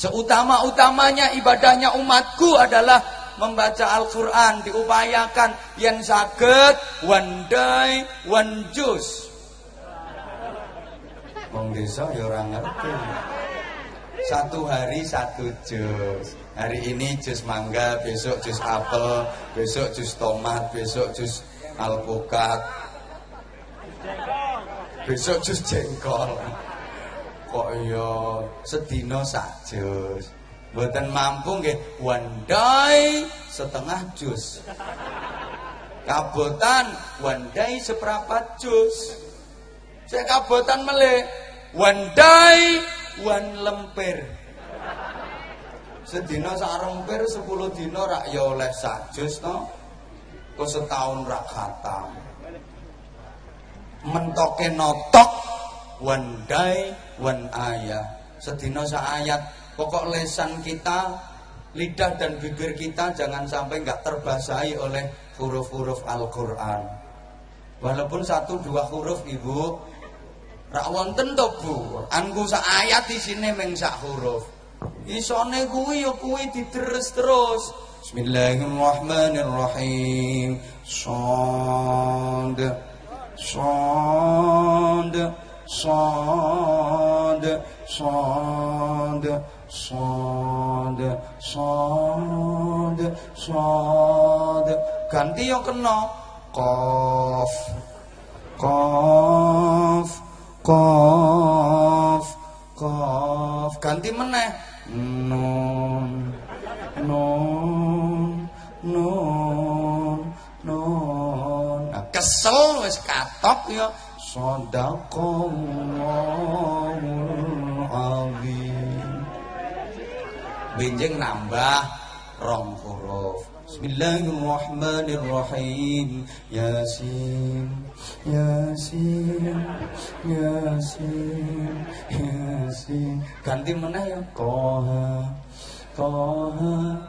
Seutama-utamanya ibadahnya umatku adalah membaca Al-Quran diupayakan yang sakit one day one juice. Wong desa ya orang ngerti. Satu hari satu jus. Hari ini jus mangga besok jus apel besok jus tomat besok jus alpukat besok jus jengkol kok iya sedino sak jus Mboten mampu nggih day setengah jus. Kabotan one day seperempat jus. Saya kabotan meleh one day one lemper. Sedina sak lemper 10 dina rak ya oleh sak jus to. Kok setahun rak khatam. Mentoke notok one day one. Sedina sak ayat Pokok lesan kita, lidah dan bibir kita jangan sampai nggak terbasahi oleh huruf-huruf Al-Quran. Walaupun satu dua huruf ibu, rak wonten to bu, angku sak ayat di sini meng sak huruf. Isone kuwi ya kuwi diterus terus. Bismillahirrahmanirrahim. Shad. Shad. sond sond sond sond sond ganti yo kena. Qaf qaf qaf qaf ganti meneh. Nun nun nun nun. Nah, kesel wis katok yo. ya. Benjing nambah rong huruf. Bismillahirrahmanirrahim. Yasin Yasin Yasin Yasin. Ganti mana ya. Toha Toha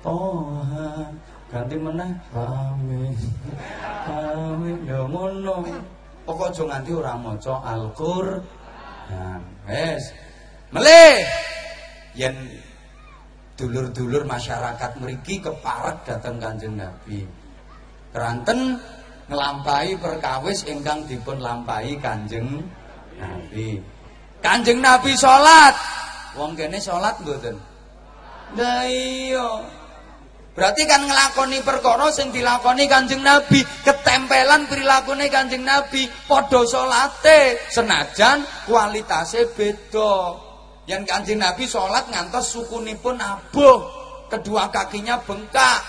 Toha. Ganti mana Amin. Amin. Ya ngono Pokok aja nganti ora maca Al-Qur'an. Wes. Melih yen dulur-dulur masyarakat meriki keparek datang kanjeng Nabi. Keranten ngelampai perkawis ingkang dipun lampai kanjeng Nabi. Kanjeng Nabi sholat. Wong kene sholat mboten? Lah iya. Berarti kan ngelakoni perkara sing dilakoni Kanjeng Nabi, ketempelan perilakune Kanjeng Nabi, padha salate, senajan kualitasnya beda. Yang kanjeng Nabi sholat ngantos sukunipun abuh, kedua kakinya bengkak.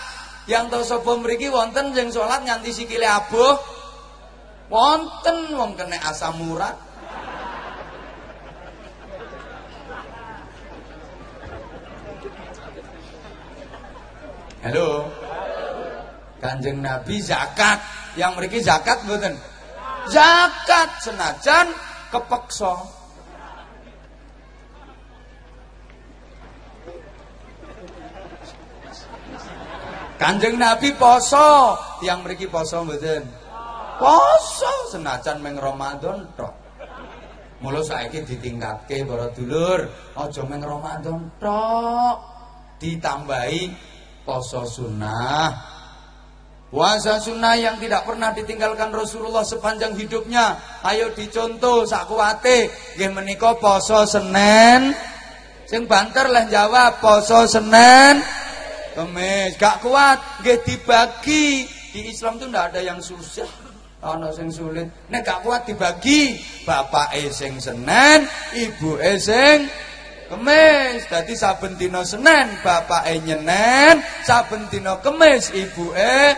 Yang tahu sapa mriki wonten yang sholat nganti sikile abuh? Wonten wong kena asam urat. Halo. Kanjeng Nabi zakat, yang mriki zakat mboten? Zakat senajan kepeksa Kanjeng Nabi poso, yang mriki poso mboten? Poso senajan meng Ramadan tok. Mula saiki ditingkatke para dulur, aja meng Ramadan tok. Ditambahi poso sunnah. Puasa sunnah yang tidak pernah ditinggalkan Rasulullah sepanjang hidupnya. Ayo dicontoh sakuwate nggih menika poso Senin. Sing banter lah jawab poso Senin, Kemis, gak kuat, nggih dibagi. Di Islam tuh ndak ada yang susah. Ana sing sulit. Nek gak kuat dibagi. Bapak sing Senin, ibu sing Kemis. Dadi saben dina Senin bapake nyenen, saben dina Kemis ibuke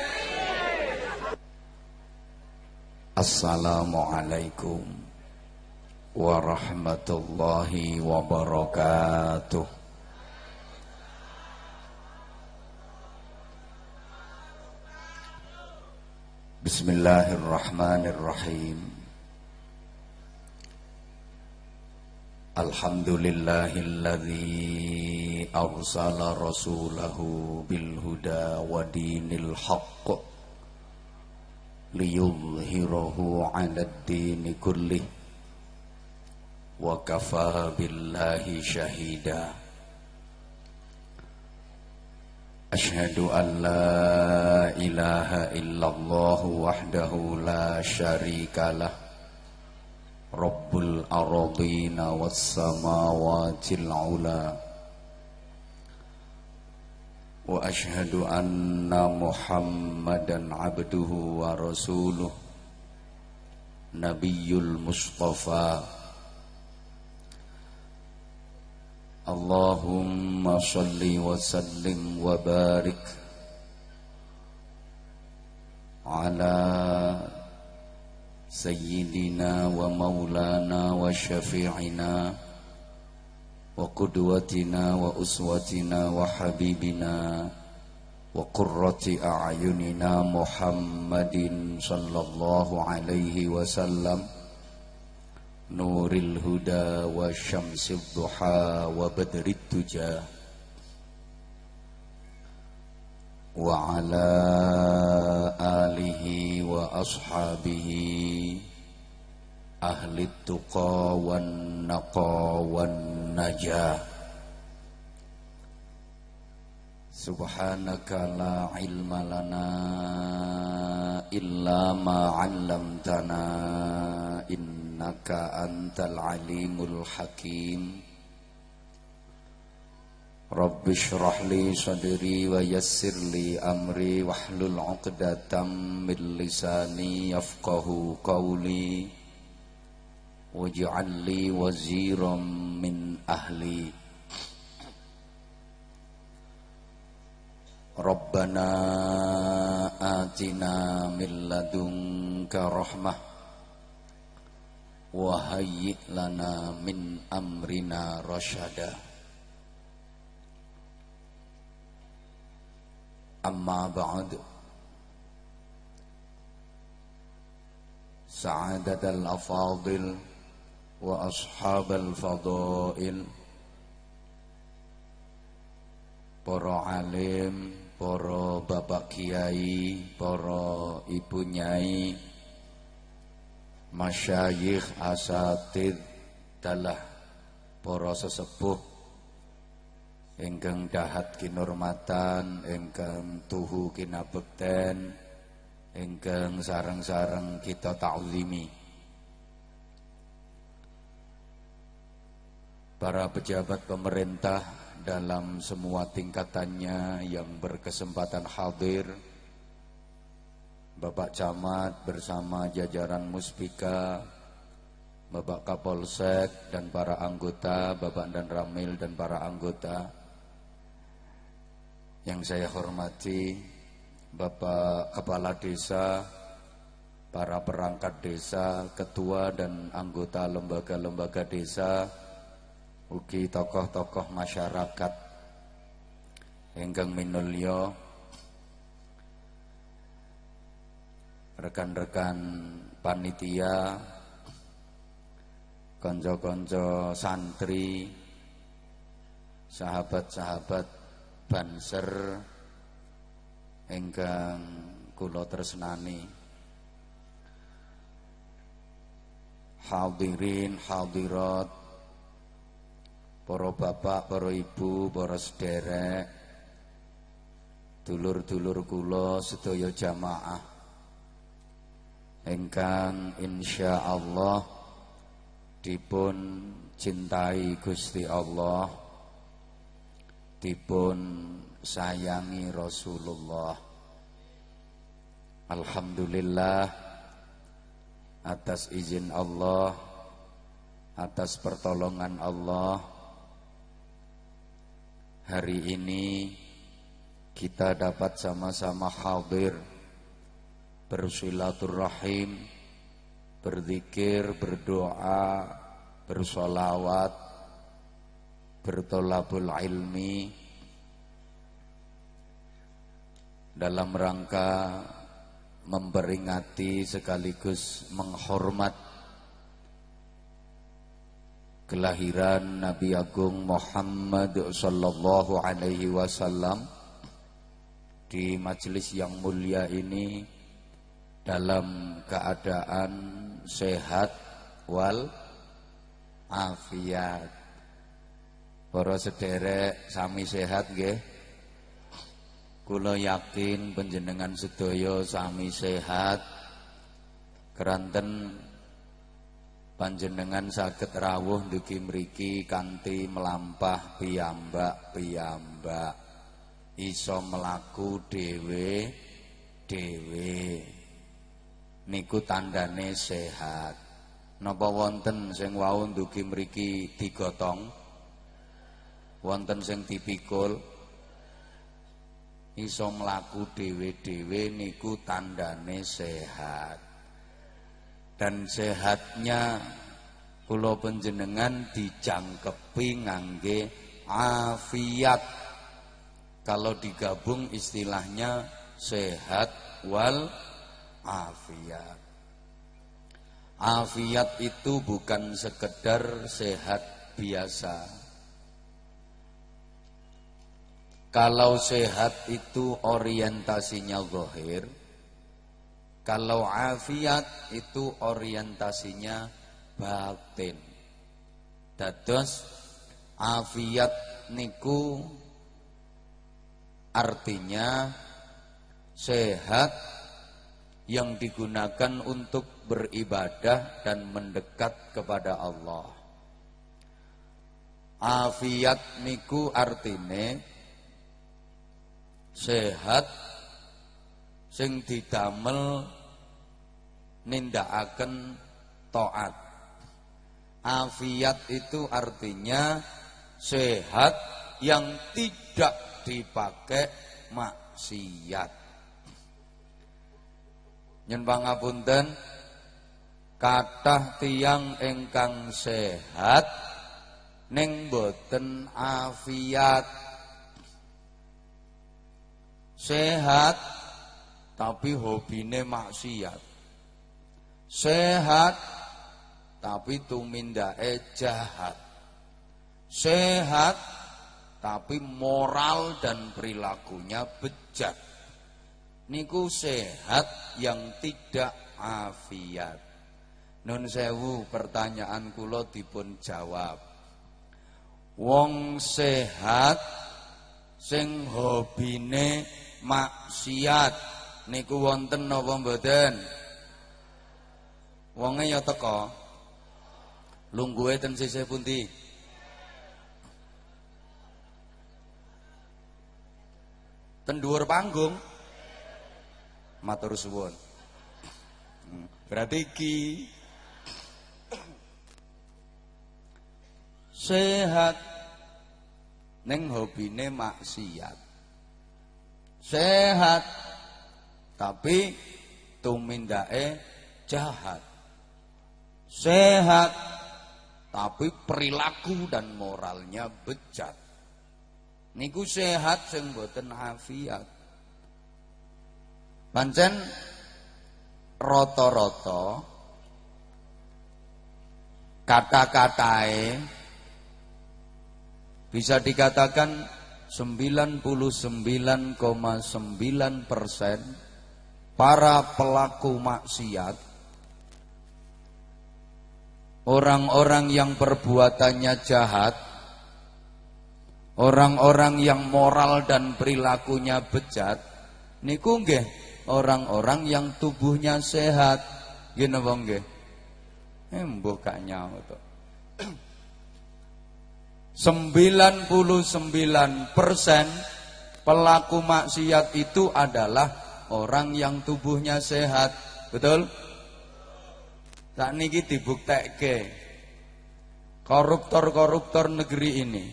Assalamualaikum warahmatullahi wabarakatuh. Bismillahirrahmanirrahim. Alhamdulillahilladzi arsala rasulahu bilhuda wa dinil haqq liyuzhirahu ala dini kulli wa kafa billahi shahida. Ashhadu an ilaha illallah wahdahu la syarikalah رب الأرضين والسماوات العلى وأشهد أن محمدا عبده ورسوله نبي المصطفى. اللهم صل وسلم وبارك على سيدنا ومولانا وشفيعنا وقدوتنا وأسوتنا وحبيبنا وقرة أعيننا محمد صلى الله عليه وسلم نور الهدى وشمس الضحى وبدر التجى وعلى آله وأصحابه أهل التقى والنقى والنجاة. سبحانك لا علم لنا إلا ما علمتنا إنك أنت العليم الحكيم. Rabbi syrah li sadri wa yassir li amri wahlul uqdatam min lisani yafqahu qawli waj'al li min ahli. Rabbana atina min ladunka rahmah wa hayyi lana min amrina roshada Ba'd Sa'adat al-afadil wa ashab al-fadail Para alim para bapak kiai, para ibu nyai, masyayikh asatid dalah para sesepuh ingkang dahat kinurmatan, ingkang tuhu kinabekten, ingkang sareng-sareng kita ta'zimi. Para pejabat pemerintah dalam semua tingkatannya yang berkesempatan hadir Bapak Camat bersama jajaran Muspika Bapak Kapolsek dan para anggota Bapak dan Ramil dan para anggota Yang saya hormati Bapak Kepala Desa Para perangkat desa, ketua dan anggota lembaga-lembaga desa ugi tokoh-tokoh masyarakat. Ingkang minulya rekan-rekan panitia konco-konco santri sahabat-sahabat banser ingkang kula tresnani. Hadirin hadirat para bapak, para ibu, para sederek, dulur-dulur kula sedaya jamaah. Ingkang insyaallah dipun cintai Gusti Allah dipun sayangi Rasulullah. Alhamdulillah atas izin Allah atas pertolongan Allah hari ini kita dapat sama-sama hadir bersilaturahim, berzikir, berdoa, bersolawat, bertolabul ilmi dalam rangka memperingati sekaligus menghormat kelahiran Nabi Agung Muhammad sallallahu alaihi wasallam di majelis yang mulia ini dalam keadaan sehat wal afiat. Para sederek sami sehat nggih. Kula yakin panjenengan sedaya sami sehat. Keranten panjenengan saged rawuh ndugi mriki kanthi melampah piyambak-piyambak. Iso melaku dhewe dhewe. Niku tandane sehat. Napa wonten sing wau ndugi mriki digotong? Wonten sing dipikul? iso mlaku dhewe-dhewe niku tandane sehat. Dan sehatnya kula panjenengan dijangkepi ngangge afiat. Kalau digabung istilahnya sehat wal afiat. Afiat itu bukan sekedar sehat biasa Kalau sehat itu orientasinya zahir, kalau afiat itu orientasinya batin. Dados afiat niku artinya sehat yang digunakan untuk beribadah dan mendekat kepada Allah. Afiat niku artine sehat sing didamel nindakaken taat. Afiat itu artinya sehat yang tidak dipakai maksiat. Nyen pangapunten kathah tiang engkang sehat ning boten afiat Sehat tapi hobine maksiat. Sehat tapi tumindake jahat. Sehat tapi moral dan perilakunya bejat. Niku sehat yang tidak afiat. Nun sewu pertanyaan kula dipun jawab. Wong sehat sing hobine maksiat niku wonten napa mboten? Wonge ya teka. Lungguhe ten sisih pundi? Ten dhuwur panggung. Matur suwun. Berarti iki sehat neng hobine maksiat sehat. Tapi tumindake jahat. Sehat. Tapi perilaku dan moralnya bejat. Niku sehat sing boten afiat. Pancen rata-rata kata-katae bisa dikatakan 99,9 persen para pelaku maksiat orang-orang yang perbuatannya jahat orang-orang yang moral dan perilakunya bejat niku nggih orang-orang yang tubuhnya sehat. Nggih napa nggih? Eh mbok gak nyaut 99% pelaku maksiat itu adalah orang yang tubuhnya sehat. Betul? Tak niki dibuktekke. Koruptor-koruptor negeri ini.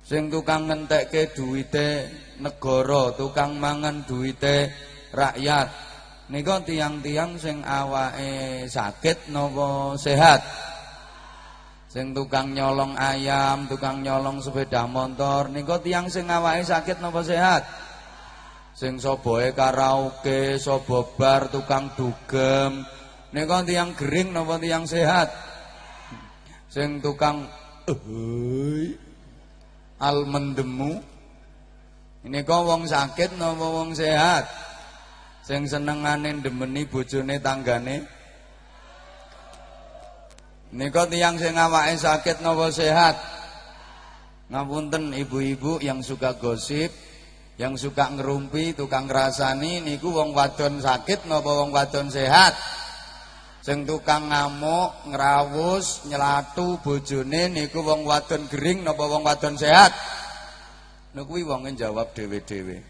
Sing tukang ngentekke duwite negara, tukang mangan duwite rakyat. Nika tiang-tiang sing awake sakit napa sehat? Sing tukang nyolong ayam, tukang nyolong sepeda motor, niku tiang sing awake sakit napa sehat? Sing soboe karaoke, sobo bar, tukang dugem, niku tiang gering napa tiang sehat? Sing tukang eh al mendemu ini kok wong sakit napa wong sehat? Sing senengane ndemeni bojone tanggane Nika tiang sing awake sakit napa sehat? Ngapunten ibu-ibu yang suka gosip, Yang suka ngerumpi, tukang ngrasani niku wong wadon sakit napa wong wadon sehat? Sing tukang ngamuk, ngrawus, nyelatu bojone niku wong wadon gering napa wong wadon sehat? Niku kuwi wonge jawab dhewe-dhewe.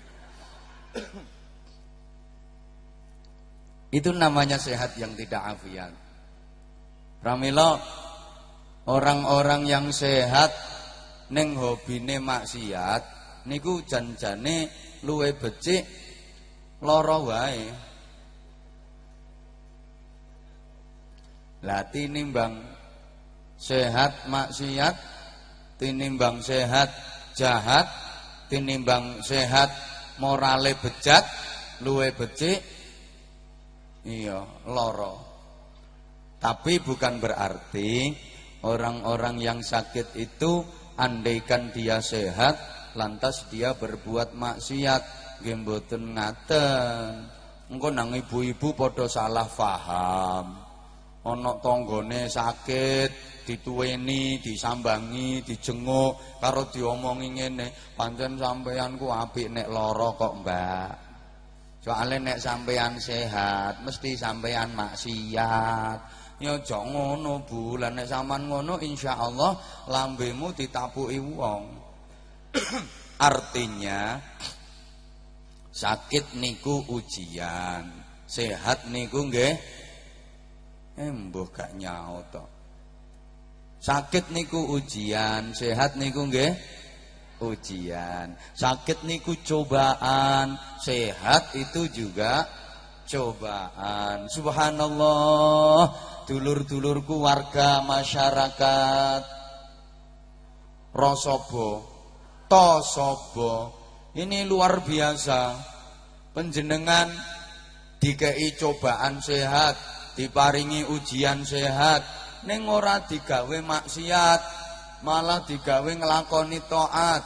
Itu namanya sehat yang tidak afiat. Pramila orang-orang yang sehat ning hobine maksiat niku janjane luwe becik lara wae. Lah tinimbang sehat maksiat tinimbang sehat jahat tinimbang sehat morale bejat luwe becik iya lara tapi bukan berarti orang-orang yang sakit itu andaikan dia sehat lantas dia berbuat maksiat. Nggih mboten ngaten. Engko nang ibu-ibu padha salah faham ana tanggane sakit dituweni disambangi dijenguk karo diomongi ngene pancen sampeyan ku apik nek lara kok Mbak. Soalnya nek sampeyan sehat mesti sampeyan maksiat ya aja ngono Bu lah nek sampean ngono insyaallah lambemu ditapuki wong artinya sakit niku ujian sehat niku nggih Embuh eh, gak nyaut to. Sakit niku ujian, sehat niku nggih ujian. Sakit niku cobaan, sehat itu juga cobaan. Subhanallah, dulur-dulurku warga masyarakat. Rosobo, Tosobo. Ini luar biasa. Penjenengan dikei cobaan sehat, diparingi ujian sehat. Ning ora digawe maksiat malah digawe nglakoni taat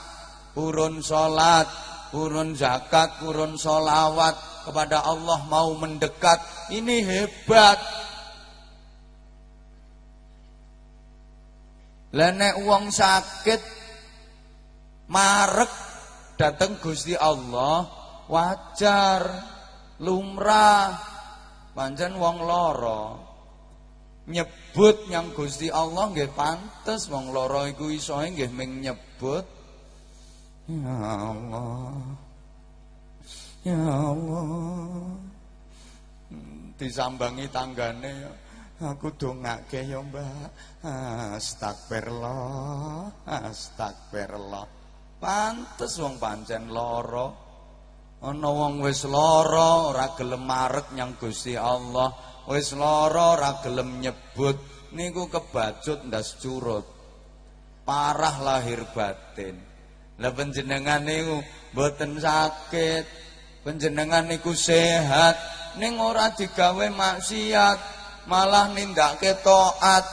purun salat purun zakat purun solawat kepada Allah mau mendekat ini hebat Lenek uang sakit marek dateng Gusti Allah wajar lumrah. Pancen wong lara nyebut yang Gusti Allah nggih pantes wong lara iku isoe nggih ming nyebut. Ya Allah Ya Allah. Disambangi tanggane ya aku dongake ya Mbak. Astagfirullah astagfirullah. Pantes wong pancen lara. Ana wong wis lara ora gelem marek nyang Gusti Allah, wis lara ora gelem nyebut. Niku kebacut ndas curut. Parah lahir batin. Lah panjenengan niku mboten sakit, panjenengan niku sehat, ning ora digawe maksiat, malah nindakake taat,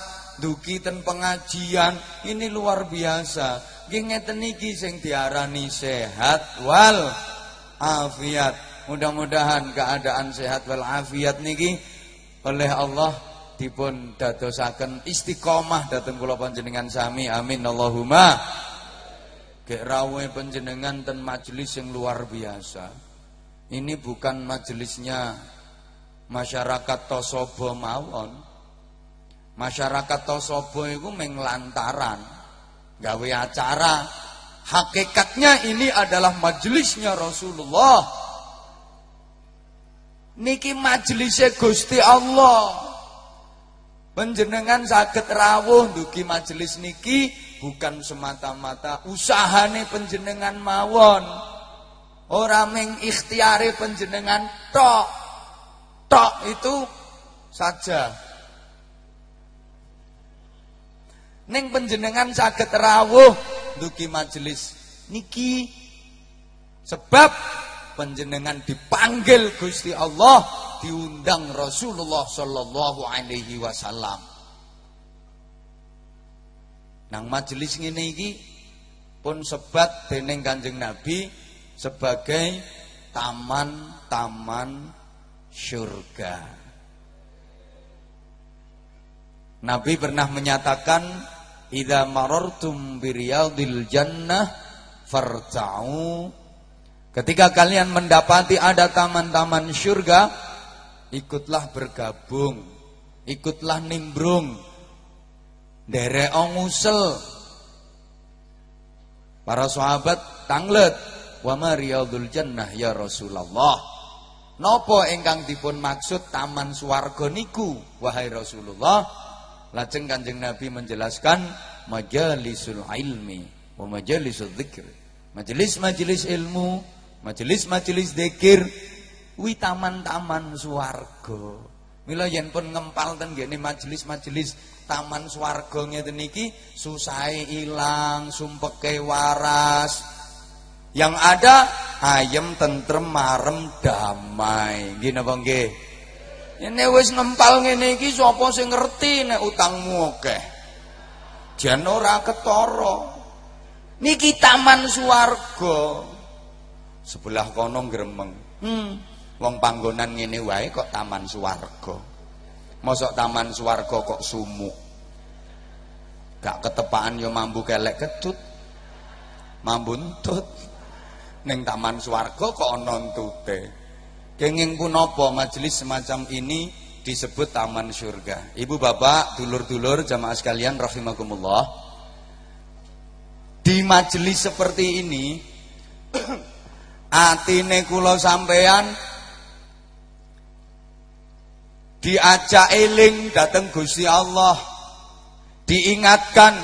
duki ten pengajian. Ini luar biasa. Nggih ngeten iki sing diarani sehat wal afiat. Mudah-mudahan keadaan sehat wal afiat niki oleh Allah dipun dadosaken istiqomah dateng kula panjenengan sami. Amin Allahumma. Gek rawe panjenengan ten majelis yang luar biasa. Ini bukan majelisnya masyarakat Tosobo mawon. Masyarakat Tosobo itu menglantaran gawe acara Hakikatnya ini adalah majelisnya Rasulullah. Niki majelisnya Gusti Allah. Penjenengan sakit rawuh duki majelis niki bukan semata-mata usahane penjenengan mawon. Orang meng ikhtiari penjenengan tok. Tok itu saja. Neng penjenengan sakit rawuh duki majelis niki sebab penjenengan dipanggil Gusti Allah diundang Rasulullah sallallahu alaihi wasallam nang majelis ngene iki pun sebat dening Kanjeng Nabi sebagai taman-taman surga Nabi pernah menyatakan Idza marartum biriyadil jannah farta'u Ketika kalian mendapati ada taman-taman surga, ikutlah bergabung, ikutlah nimbrung, derek ngusel. Para sahabat tanglet, wa mariyadul jannah ya Rasulullah. Nopo ingkang dipun maksud taman swarga niku, wahai Rasulullah? Lajeng Kanjeng Nabi menjelaskan majalisul ilmi wa majalisul dzikr. Majelis-majelis ilmu majelis-majelis dekir wi taman-taman swarga mila yen pun ngempal ten ngene majelis-majelis taman swarga ngeten iki susahe ilang sumpeke waras yang ada ayem tentrem marem damai. Nggih napa nggih? Ini wis ngempal ngene iki sapa sing ngerti nek utangmu akeh. Jan ora ketara. Niki taman swarga. Sebelah kono gremeng hmm. Wong panggonan ngene wae kok taman swarga. Mosok taman swarga kok sumuk. Gak ketepaan yo mambu kelek ketut mambu entut ning taman swarga kok ana entute kenging punapa majelis semacam ini disebut taman surga. Ibu bapak dulur-dulur jamaah sekalian rahimakumullah. Di majelis seperti ini atine kula sampean diajak eling datang Gusti Allah. Diingatkan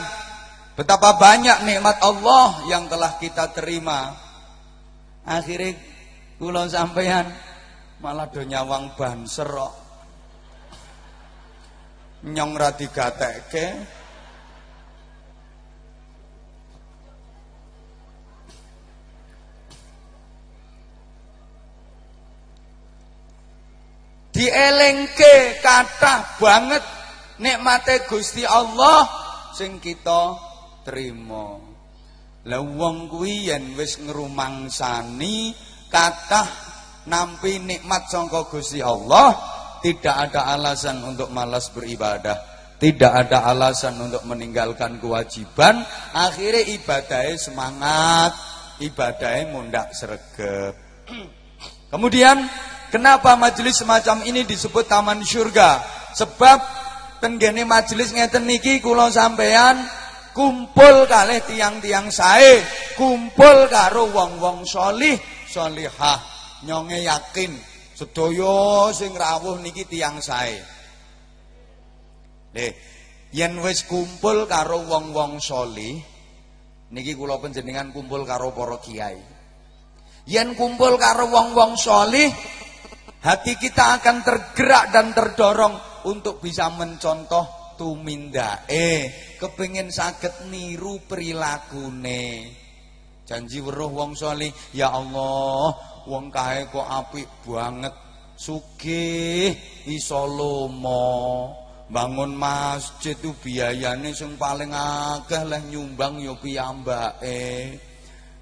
betapa banyak nikmat Allah yang telah kita terima akhirnya kula sampean malah do nyawang banser kok nyong ra digatekke dielengke kata banget nikmate Gusti Allah sing kita terima. Lah wong kuwi yen wis ngrumangsani kathah nampi nikmat sangka Gusti Allah, tidak ada alasan untuk malas beribadah. Tidak ada alasan untuk meninggalkan kewajiban, akhirnya ibadahnya semangat, ibadahnya mundak sregep. Kemudian Kenapa majelis semacam ini disebut taman surga? Sebab tenggene majelis ngeten niki kula sampean kumpul kalih tiang-tiang sae, kumpul karo wong-wong solih, solihah. Nyonge yakin sedaya sing rawuh niki tiang sae. Nggih, yen wis kumpul karo wong-wong solih, niki kula panjenengan kumpul karo para kiai. Yen kumpul karo wong-wong solih, hati kita akan tergerak dan terdorong untuk bisa mencontoh tumindae kepingin sakit niru perilakune janji weruh wong solih ya Allah wong kae kok apik banget sugih iso lomo bangun masjid itu biayane sing paling akeh leh nyumbang ya piyambake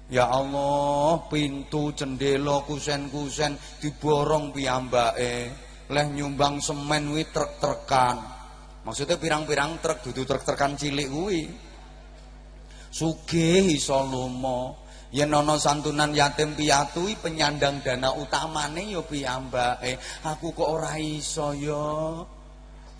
Ya Allah, pintu jendela kusen-kusen diborong piyambake. Leh nyumbang semen wi truk-trukan. Maksudnya pirang-pirang truk dudu truk-trukan cilik kuwi. Sugih iso lomo. Yen ana santunan yatim piatu penyandang dana utamane ya piyambake. Aku kok ora iso ya.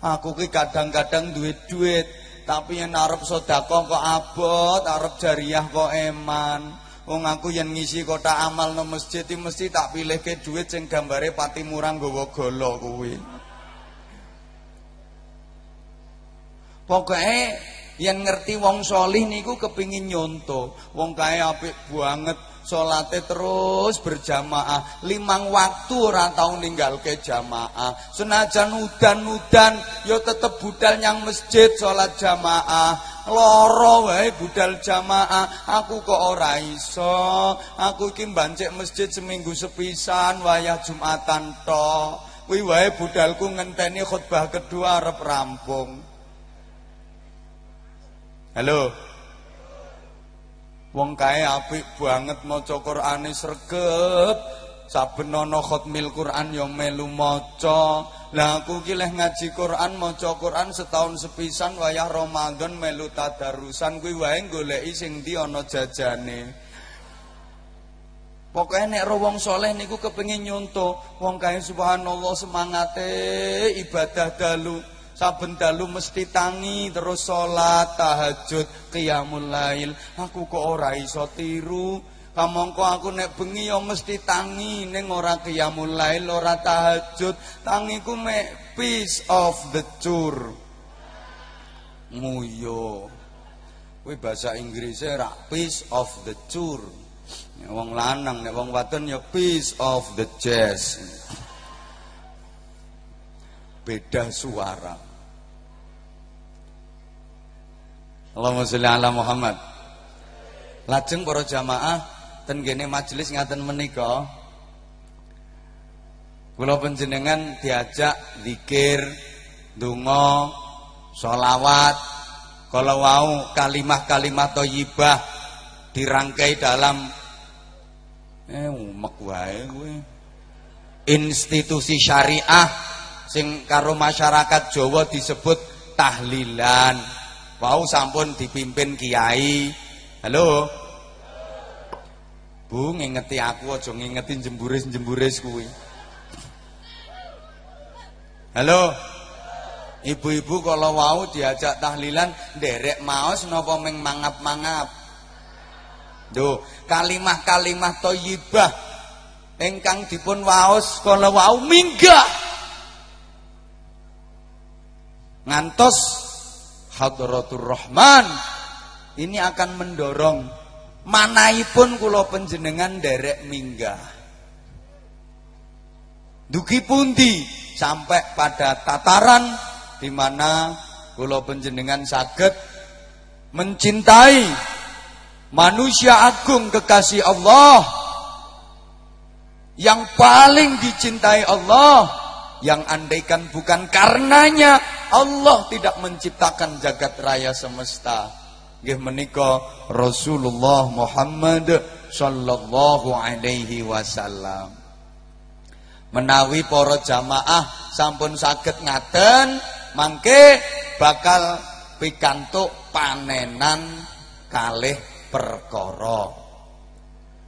Aku ki kadang-kadang duit duit tapi yen arep sedekah kok abot, arep jariah kok eman. Wong aku yang ngisi kota amal no masjid mesti tak pilih ke duit sing gambare pati murang gowo golo kuwi. Pokoknya yang ngerti wong solih niku kepingin nyonto. Wong kaya apik banget salate terus berjamaah. Limang waktu ora tau ke jamaah. Senajan udan-udan yo ya tetep budal yang masjid salat jamaah. Loro wae budal jamaah. Aku kok ora iso? Aku iki mbancik masjid seminggu sepisan wayah Jumatan tok. Kuwi wae budalku ngenteni khutbah kedua arep rampung halo Wong kae apik banget maca Qur'ane sregep. Saben ana khatmil Qur'an ya melu maca. Lah aku ki ngaji Qur'an maca Qur'an setahun sepisan wayah Ramadan melu tadarusan kuwi wae goleki sing ndi ana jajane. Pokoknya nek ro wong soleh niku kepengin nyonto, wong kae subhanallah semangate ibadah dalu. Saben dalu mesti tangi terus salat, tahajud, qiyamul lail. Aku kok ora iso tiru. Kamangka aku nek bengi ya mesti tangi ning ora qiyamul lail, ora tahajud. Tangiku mek piece of the tour. Nguyo. Kuwi bahasa Inggrisnya rak piece of the tour. Wong lanang, nek wong wadon ya piece of the jazz. Beda suara. Allahumma sholli ala Muhammad. Lajeng para jamaah ten kene majelis ngaten menika kula panjenengan diajak zikir, donga, sholawat, kalau mau kalimah-kalimah thayyibah dirangkai dalam Eh umek wae kowe. Institusi syariah sing karo masyarakat Jawa disebut tahlilan. Wau sampun dipimpin kiai. Halo. Bu ngingeti aku aja ngingeti jemburis-jemburis kuwi. Halo. Ibu-ibu kalau wau diajak tahlilan nderek maos napa meng mangap-mangap? Duh, kalimah-kalimah thayyibah ingkang dipun waos kala wau minggah. Ngantos Hadratur Rahman. Ini akan mendorong. Manaipun kula panjenengan derek minggah. Dugi pundi sampai pada tataran di mana kula panjenengan saged mencintai manusia agung kekasih Allah. Yang paling dicintai Allah yang andaikan bukan karenanya Allah tidak menciptakan jagat raya semesta nggih menika Rasulullah Muhammad sallallahu alaihi wasallam menawi para jamaah sampun saged ngaten mangke bakal pikantuk panenan kalih perkara.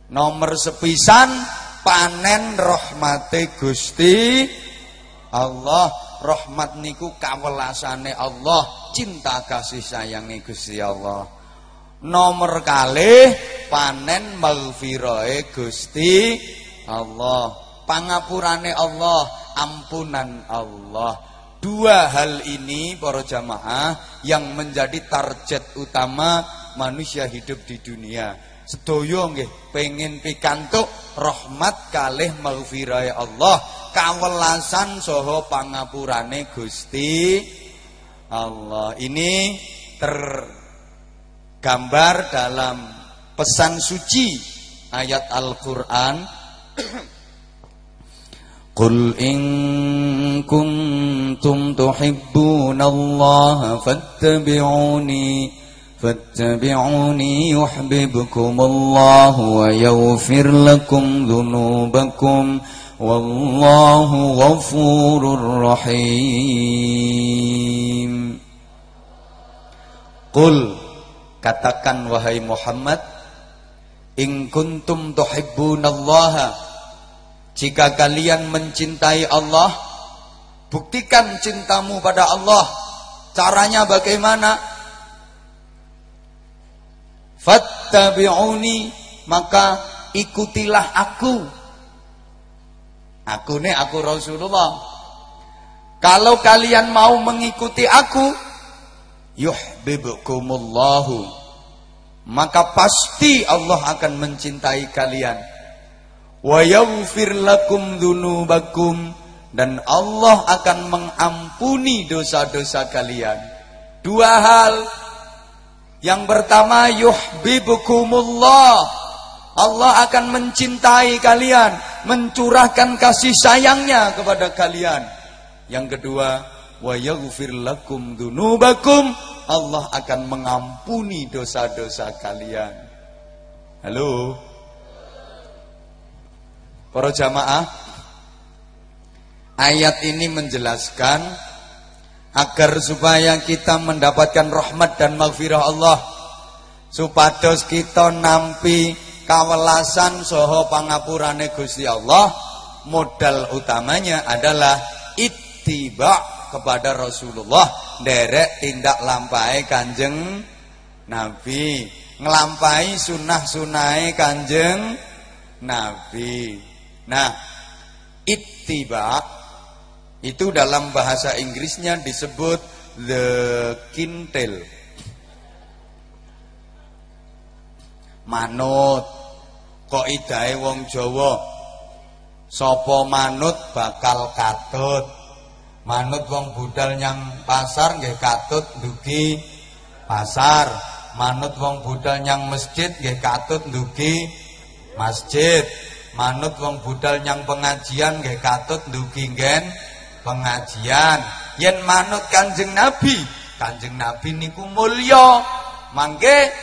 Nomor sepisan panen rahmate Gusti Allah. Rahmat niku kawelasane Allah, cinta kasih sayangi Gusti Allah. Nomor kalih panen maghfirahe Gusti Allah. Pangapurane Allah, ampunan Allah. Dua hal ini para jamaah yang menjadi target utama manusia hidup di dunia. Sedaya nggih pengen pikantuk rahmat kalih maghfirah Allah, kawelasan saha pangapurane Gusti Allah. Ini tergambar dalam pesan suci ayat Al-Qur'an Qul in kuntum tuhibbunallaha fattabi'uni فاتبعوني يحببكم الله ويغفر لكم ذنوبكم والله غفور رحيم قل katakan wahai Muhammad in kuntum tuhibbunallaha jika kalian mencintai Allah buktikan cintamu pada Allah caranya bagaimana Fattabi'uni maka ikutilah aku. Aku nih aku Rasulullah. Kalau kalian mau mengikuti aku yuhibbukumullahu maka pasti Allah akan mencintai kalian. Wa yaghfir lakum dzunubakum dan Allah akan mengampuni dosa-dosa kalian. Dua hal yang pertama yuhibbukumullah. Allah akan mencintai kalian, mencurahkan kasih sayangnya kepada kalian. Yang kedua, wa yaghfir lakum dzunubakum. Allah akan mengampuni dosa-dosa kalian. Halo. Para jamaah, ayat ini menjelaskan agar supaya kita mendapatkan rahmat dan maghfirah Allah. Supados kita nampi kawelasan soho pangapurane Gusti Allah. Modal utamanya adalah ittiba kepada Rasulullah. Derek tindak lampai kanjeng Nabi. Ngelampai sunnah sunai kanjeng Nabi. Nah ittiba itu dalam bahasa Inggrisnya disebut the kintel manut. Kok idahe wong Jawa? Sapa manut bakal katut? Manut wong budal nyang pasar nggih katut ndugi pasar. Manut wong budal nyang masjid nggih katut ndugi masjid. Manut wong budal nyang pengajian nggih katut ndugi nggen pengajian yen manut Kanjeng Nabi Kanjeng Nabi niku mulya mangke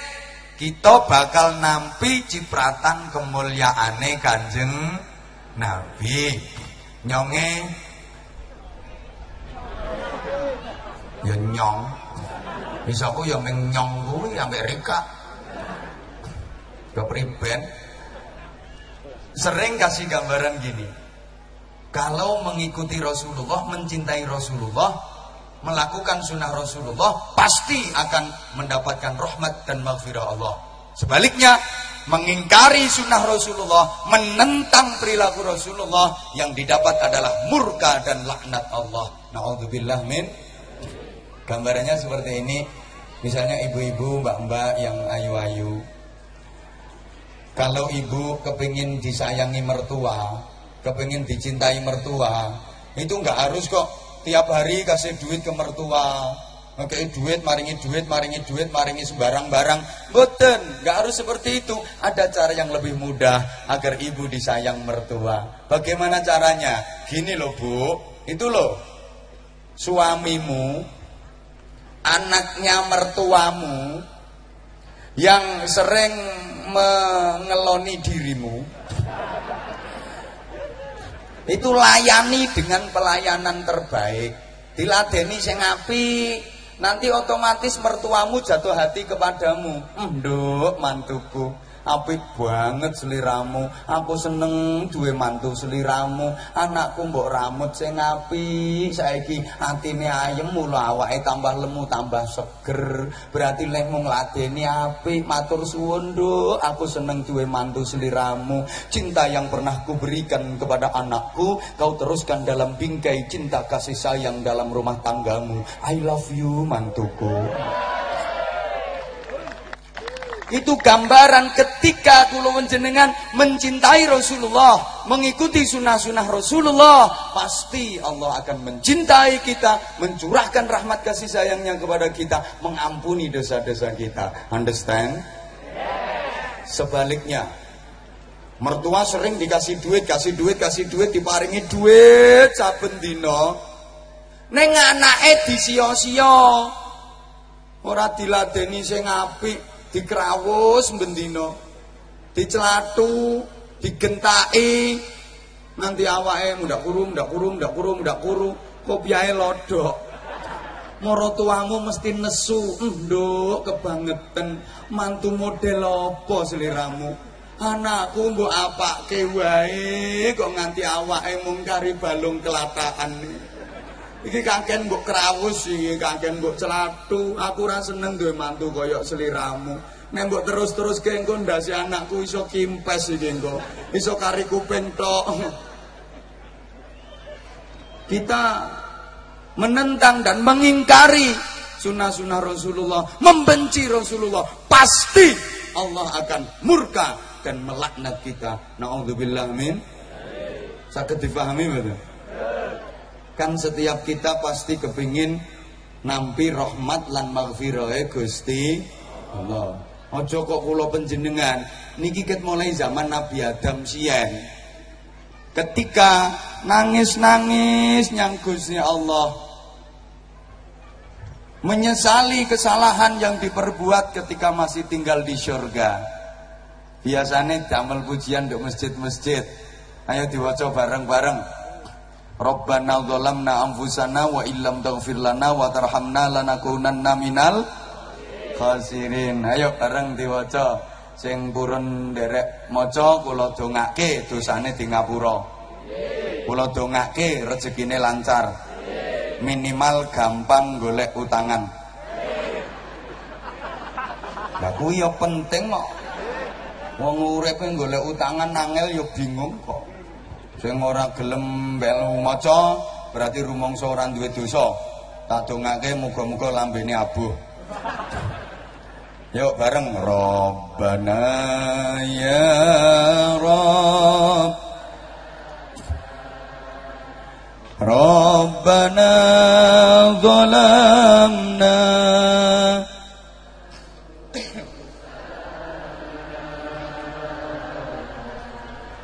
kita bakal nampi cipratan kemuliaane Kanjeng Nabi. Nyonge ya nyong. Bisa aku ya meng nyong kuwi ambek Rika. Ya. Sering kasih gambaran gini. Kalau mengikuti Rasulullah, mencintai Rasulullah, melakukan sunnah Rasulullah pasti akan mendapatkan rahmat dan maghfirah Allah. Sebaliknya, mengingkari sunnah Rasulullah, menentang perilaku Rasulullah yang didapat adalah murka dan laknat Allah. Nauzubillah min. Gambarannya seperti ini. Misalnya ibu-ibu, mbak-mbak yang ayu-ayu. Kalau ibu kepingin disayangi mertua, kepingin dicintai mertua, itu nggak harus kok tiap hari kasih duit ke mertua Oke duit, maringi duit, maringi duit, maringi sembarang barang. Boten, nggak harus seperti itu. Ada cara yang lebih mudah agar ibu disayang mertua. Bagaimana caranya? Gini loh bu, itu loh. Suamimu, anaknya mertuamu, yang sering mengeloni dirimu, itu layani dengan pelayanan terbaik. Diladeni sing api nanti otomatis mertuamu jatuh hati kepadamu. Nduk mantuku apik banget seliramu. Aku seneng duwe mantu seliramu. Anakku mbok ramut sing apik saiki atine ayem mula awake tambah lemu tambah seger. Berarti lek mung ngladeni apik matur suwun aku seneng duwe mantu seliramu. Cinta yang pernah ku berikan kepada anakku kau teruskan dalam bingkai cinta kasih sayang dalam rumah tanggamu. I love you mantuku itu gambaran ketika kulo jenengan mencintai Rasulullah, mengikuti sunnah-sunnah Rasulullah, pasti Allah akan mencintai kita, mencurahkan rahmat kasih sayangnya kepada kita, mengampuni dosa-dosa kita. Understand? Sebaliknya, mertua sering dikasih duit, kasih duit, kasih duit, diparingi duit saben dino. Neng anake disio-sio. Ora diladeni sing apik, dikrawus bendino dicelatu digentaki. Nanti awake mundak kuru mundak kuru mundak kuru mundak kuru kopiahe lodok? Moro tuamu mesti nesu. Nduk kebangetan. Mantu model apa seliramu? Anakku mbok apake wae kok nganti awake mung kari balung kelatakan iki kaken mbok krawus iki kaken mbok celatu. Aku ora seneng duwe mantu koyok seliramu. Nek mbok terus-terus ke ndasi anakku iso kimpes iki engko. Iso kari kuping tok. Kita menentang dan mengingkari sunnah-sunnah Rasulullah membenci Rasulullah pasti Allah akan murka dan melaknat kita. Naudzubillah min. Sakit difahami betul kan setiap kita pasti kepingin nampi rahmat lan maghfirah Gusti Allah. Ojo kok kula penjenengan niki ket mulai zaman Nabi Adam siyen. Ketika nangis-nangis nyang Gusti Allah menyesali kesalahan yang diperbuat ketika masih tinggal di surga. Biasanya damel pujian di masjid-masjid. Ayo diwaca bareng-bareng. Rabbana dzalamna anfusana wa illam taghfir lana wa tarhamna lanakunanna minal khasirin. Ayo bareng diwaca. sing purun nderek maca kula dongake dosane di ngapura. Kula dongake rezekine lancar. Minimal gampang golek utangan. Lah kuwi ya penting kok. Wong urip golek utangan angel ya bingung kok. Sing ora gelem melu maca berarti rumangsa ora duwe dosa. Tak dongake muga-muga lambene abuh. Yuk bareng robbana ya Rabb Rabbana zalamna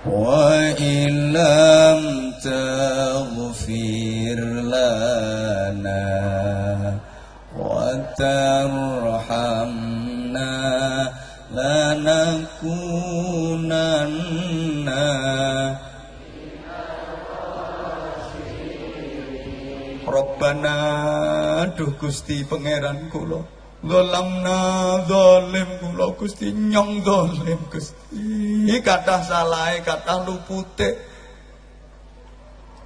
wa in لم تغفر لنا وترحمنا لنكونن Rabbana duh Gusti pangeran kula Zalamna zalim kula Gusti nyong zalim Gusti kathah salahe kathah lupute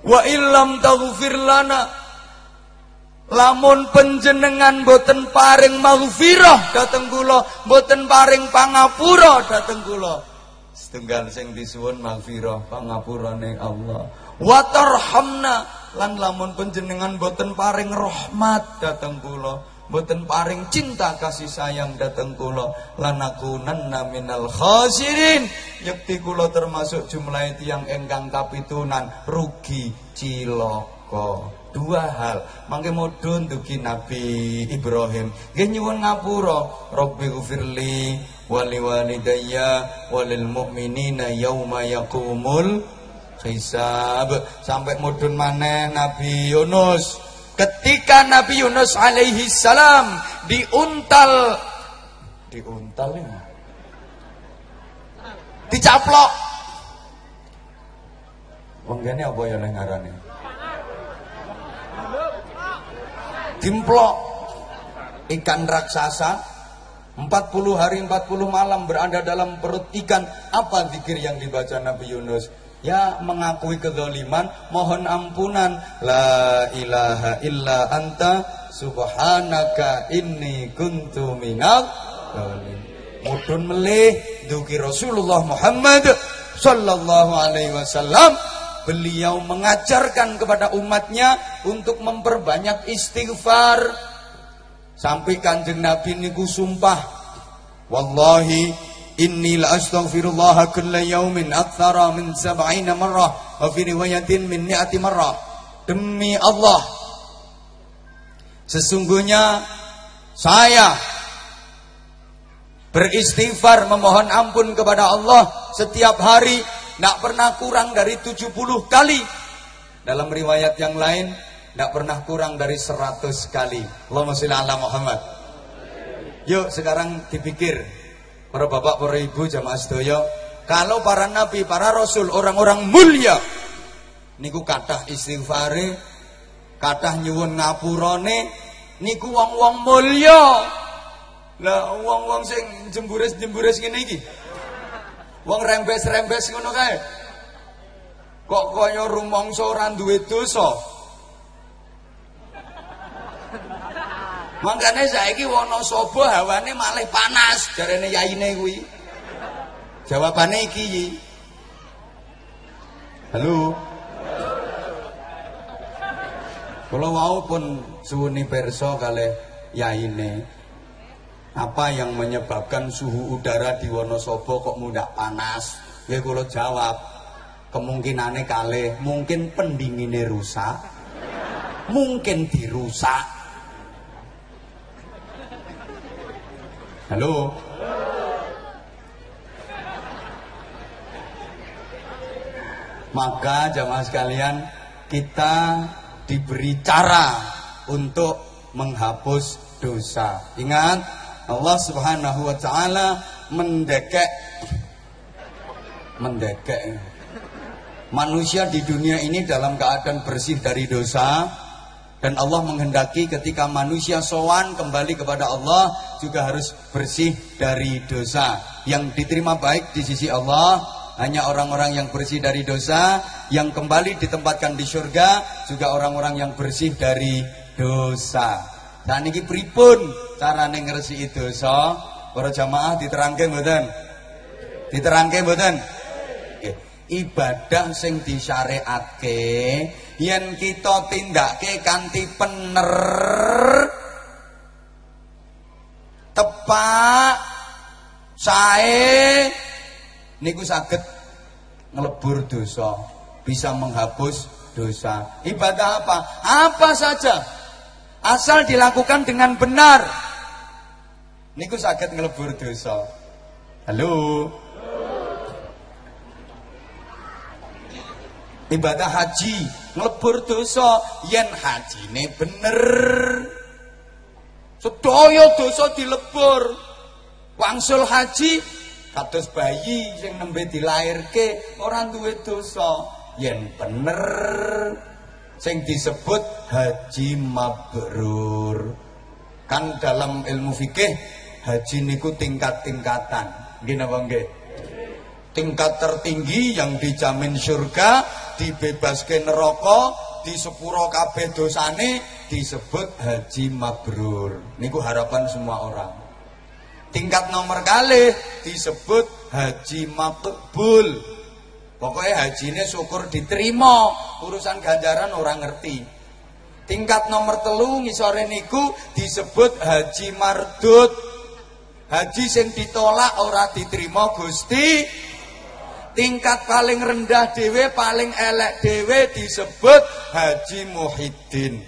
Wa illam taghfir lana. Lamun penjenengan boten paring maghfirah dateng kula boten paring pangapura dateng kula. Setunggal sing disuwun maghfirah pangapurane Allah. Wa tarhamna lan lamun penjenengan boten paring rahmat dateng kula boten paring cinta kasih sayang dateng kula. Lanakunanna minal khasirin. Yakti kula termasuk jumlah yang engkang kapitunan. Rugi cilaka. Dua hal. Mangke mudhun dugi Nabi Ibrahim. Nggih nyuwun ngapura. Rabbi ghfirli wali walidayya walil mu'minina yauma yaqumul hisab. Sampai mudun maneh Nabi Yunus ketika Nabi Yunus alaihi salam diuntal diuntal ini dicaplok. Wong apa ya ngarane? Dimplok. Ikan raksasa 40 hari 40 malam berada dalam perut ikan. Apa zikir yang dibaca Nabi Yunus ya mengakui kezaliman mohon ampunan la ilaha illa anta subhanaka inni kuntu minal mudun melih duki Rasulullah Muhammad sallallahu alaihi wasallam Beliau mengajarkan kepada umatnya untuk memperbanyak istighfar. Sampai kanjeng Nabi niku sumpah. Wallahi la astaghfirullah kulla yaumin aktsara min sab'ina marrah wa fi riwayatin min ni'ati marrah. Demi Allah sesungguhnya saya beristighfar memohon ampun kepada Allah setiap hari tidak pernah kurang dari 70 kali. Dalam riwayat yang lain, tidak pernah kurang dari 100 kali. Allahumma sholli ala Muhammad. Yuk sekarang dipikir para bapak, para ibu, jamaah sedaya, kalau para nabi, para rasul, orang-orang mulia niku kathah istighfare, kathah nyuwun ngapurane, niku wong-wong mulya. Lah wong-wong sing jembures-jembures ngene iki. Wong rembes-rembes ngono kae. Kok kaya rumangsa ora duwe dosa. Mangkane saiki Wonosobo hawane malih panas jarene yaine kuwi. Jawabane iki. Halo. Kalau mau pun suwuni perso kalih yaine apa yang menyebabkan suhu udara di Wonosobo kok mudah panas? Ya kalau jawab, kemungkinannya kali mungkin pendinginnya rusak, mungkin dirusak. Halo? Maka jamaah sekalian, kita diberi cara untuk menghapus dosa. Ingat, Allah Subhanahu wa taala mendekek mendekek manusia di dunia ini dalam keadaan bersih dari dosa Dan Allah menghendaki ketika manusia sowan kembali kepada Allah juga harus bersih dari dosa. Yang diterima baik di sisi Allah hanya orang-orang yang bersih dari dosa, yang kembali ditempatkan di surga juga orang-orang yang bersih dari dosa. Dan ini pripun carane ngresiki dosa? Para jamaah diterangke mboten? Diterangke mboten? Ibadah sing disyariatke yen kita tindakke kanthi pener tepak sae niku saged ngelebur dosa, bisa menghapus dosa. Ibadah apa? Apa saja asal dilakukan dengan benar. Niku sakit ngelebur dosa. Halo. Ibadah haji ngelebur dosa yen hajine bener. Sedaya dosa dilebur. Wangsul haji kados bayi sing nembe dilairke ora duwe dosa yen bener sing disebut haji mabrur. Kan dalam ilmu fikih haji niku tingkat-tingkatan. Nggih napa nggih? Tingkat tertinggi yang dijamin surga, dibebaske neraka, di sepuro kabeh dosane disebut haji mabrur. Niku harapan semua orang. Tingkat nomor kali disebut haji makbul. Pokoknya haji ini syukur diterima, urusan ganjaran orang ngerti. Tingkat nomor telu ngisore niku disebut haji mardut. Haji sing ditolak ora diterima Gusti. Tingkat paling rendah dewe, paling elek dewe disebut haji muhyiddin.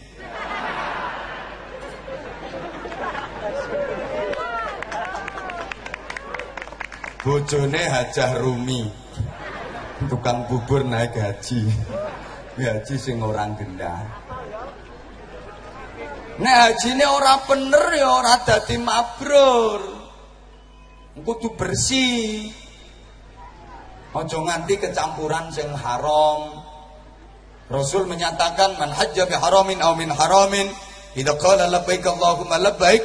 Bojone Hajah Rumi. Tukang bubur naik gaji gaji sing orang gendah nek hajine ora bener ya ora dadi mabrur. Kudu bersih aja nganti kecampuran sing haram. Rasul menyatakan man hajja bi haramin aw min haramin idza qala labbaik Allahumma labbaik.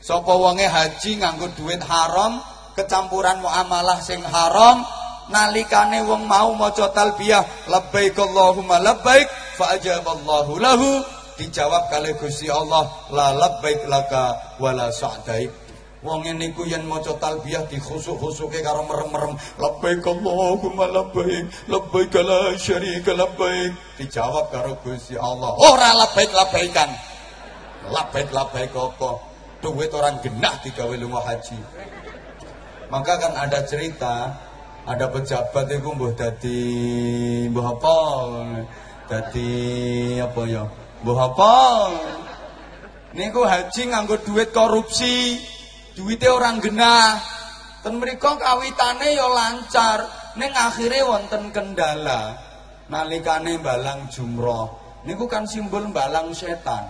Sapa wonge haji nganggo duit haram kecampuran muamalah sing haram nalikane wong mau maca talbiyah labbaik Allahumma labbaik fa ajaballahu lahu. Dijawab kali Gusti Allah la labbaik laka wala sa'daik Wong ini ku yen maca talbiyah dikhusuk-khusuke karo merem-merem. Labbaik Allahumma labbaik labbaik la syarika labbaik. Dijawab karo Gusti Allah. Ora labbaik labbaikan labbaik labbaik apa? Duit orang genah digawe lunga haji. Maka kan ada cerita ada pejabat itu mbuh dadi mbuh apa? Dadi apa ya? Mbuh apa? Niku haji nganggo duit korupsi duitnya orang genah. Ten mriku kawitane ya lancar. Ning akhire wonten kendala. Nalikane balang jumroh. Niku kan simbol balang setan.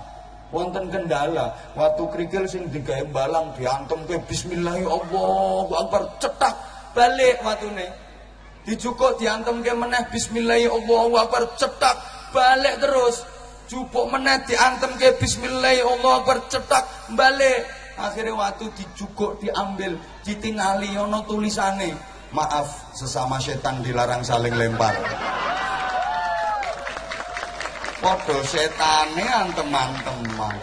Wonten kendala. Waktu krikil sing digawe balang diantem ke bismillahirrahmanirrahim akbar. Cetak balik watune. Dijukuk diantem ke meneh bismillahirrahmanirrahim akbar. Cetak balik terus. Jupuk meneh diantem ke bismillahirrahmanirrahim akbar. Cetak balik akhirnya waktu dijukuk diambil ditingali ono tulisane maaf sesama setan dilarang saling lempar. Podo setane antem-anteman.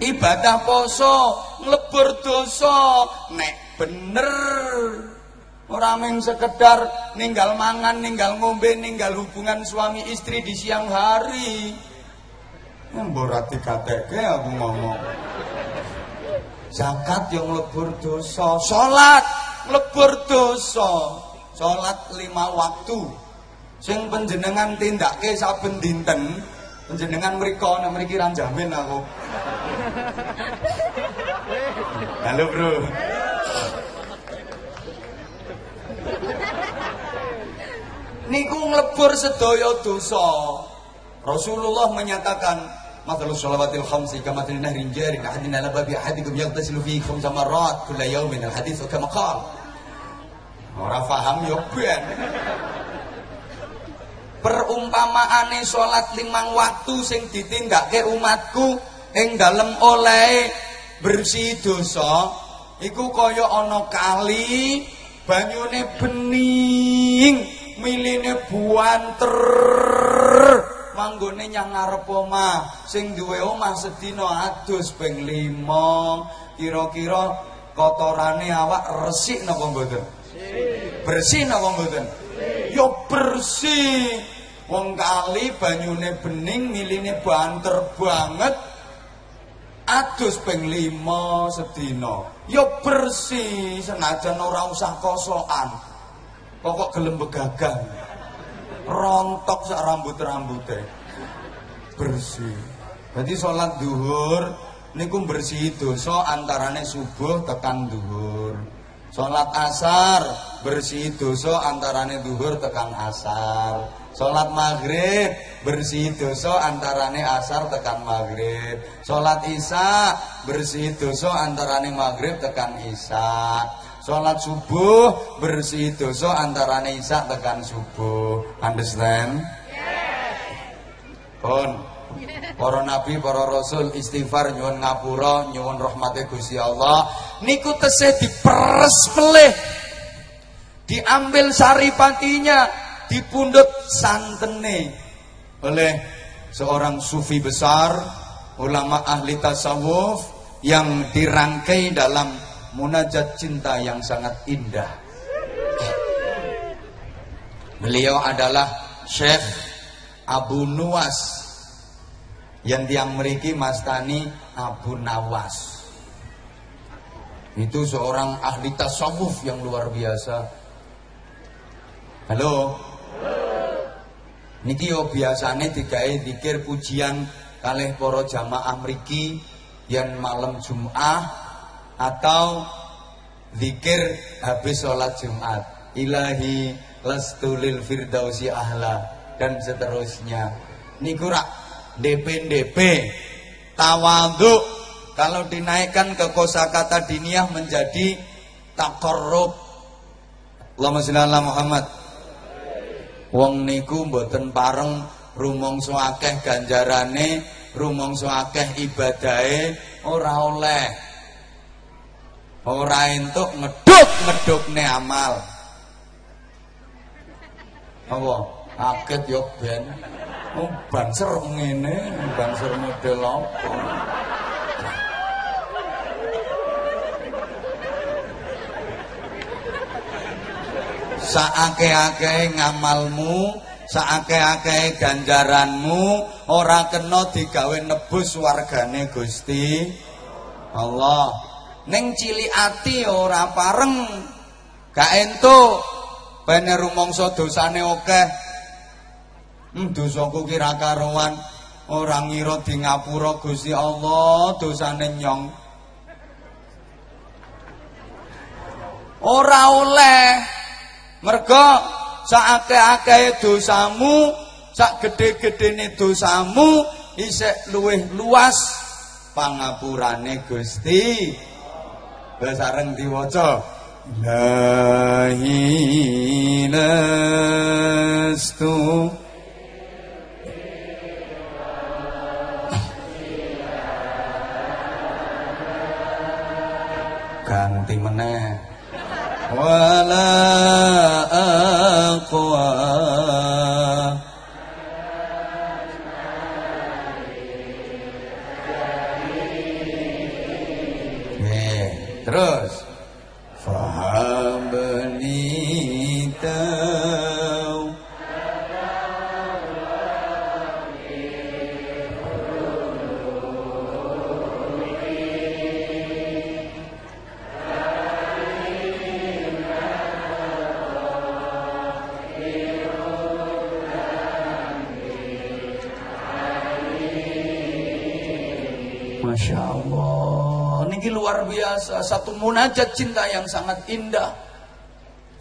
Ibadah poso nglebur dosa nek bener ora mung sekedar ninggal mangan ninggal ngombe ninggal hubungan suami istri di siang hari. Mborati kateke aku ngomong. Zakat yang lebur dosa. Salat lebur dosa. Salat lima waktu. Sing penjenengan tindakke saben dinten Penjenengan mriko nek mriki ra jamin aku. Halo, Bro. Niku nglebur sedaya dosa. Rasulullah menyatakan Mathalu shalawatil khamsi kama nahrin jarin ahadin ala babi ahadikum yaghtasilu fihi khamsa marrat kulla yawmin al hadits kama qala. Ora paham yo ben. perumpamaane salat limang waktu sing ditindakke umatku ing dalem oleh bersih dosa iku kaya ana kali banyune bening miline buanter manggone nyang ngarep omah. Sing duwe omah sedina adus ping 5 kira-kira kotorane awak resik napa mboten? Bersih napa mboten? Ya bersih. Wong kali banyune bening miline banter banget. Adus ping 5 sedina. Ya bersih senajan ora usah kosokan pokok gelem begagang. Rontok sak rambut-rambute. Bersih. Jadi sholat duhur niku bersih dosa antarane subuh tekan duhur. Sholat asar bersih dosa antarane duhur tekan asar. Sholat maghrib bersih dosa antarane asar tekan maghrib. Sholat isya bersih dosa antarane maghrib tekan isya. Sholat subuh bersih dosa antarane isya tekan subuh. Understand? Pun. Para nabi, para rasul istighfar nyuwun ngapura, nyuwun rahmate Gusti Allah. Niku tesih diperes pelih. Diambil saripatinya, dipundhut santene oleh seorang sufi besar, ulama ahli tasawuf yang dirangkai dalam munajat cinta yang sangat indah. Beliau adalah Syekh Abu Nuwas yang tiang meriki Mastani Abu Nawas. Itu seorang ahli tasawuf yang luar biasa. Halo? Niki yo biasane digawe dikir pujian kalih para jamaah mriki yang malam Jumat atau zikir habis sholat Jumat. Ilahi lastulil firdausi ahla. Dan seterusnya. Niku rak DP-DP tawaduk kalau dinaikkan ke kosakata diniah menjadi takorub Allahumma sholli ala Muhammad. Wong niku mboten pareng rumangsa akeh ganjarane rumangsa akeh ibadahe ora oleh ora entuk ngeduk ngedukne amal apa kaget yo ben Oh, banser ngene, banser model apa? Saake-ake ngamalmu, saake-ake ganjaranmu ora kena digawe nebus wargane Gusti Allah. Ning cili ati ora pareng. Gak entuk. Bene rumangsa dosane akeh. Hmm, dosaku kira karuan orang ngira di ngapura Gusti Allah dosane nyong. Ora oleh. Mergo sakake-akeh dosamu, sak gede-gedene dosamu isih luwih luas pangapurane Gusti. Wis sareng diwaca. La ilaha ganti meneh wala aqwa luar biasa, satu munajat cinta yang sangat indah.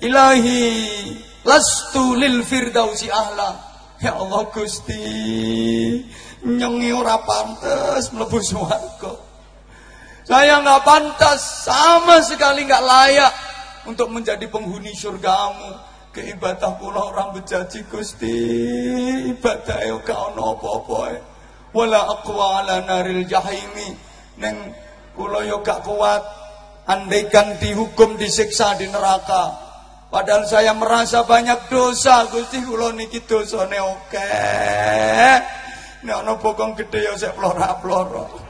Ilahi, lastu lil firdausi ahla. Ya Allah Gusti, nyongi ora pantas mlebu swarga. Saya nggak pantas, sama sekali nggak layak untuk menjadi penghuni surgamu. Keibadah kula orang bejaji Gusti. Ibadah yo gak ono apa-apa. Wala aqwa ala naril jahimi. Neng kula yo gak kuat. Andaikan dihukum disiksa di neraka. Padahal saya merasa banyak dosa Gusti kula niki dosane oke. Nek ana bokong gede ya sik plora-plora.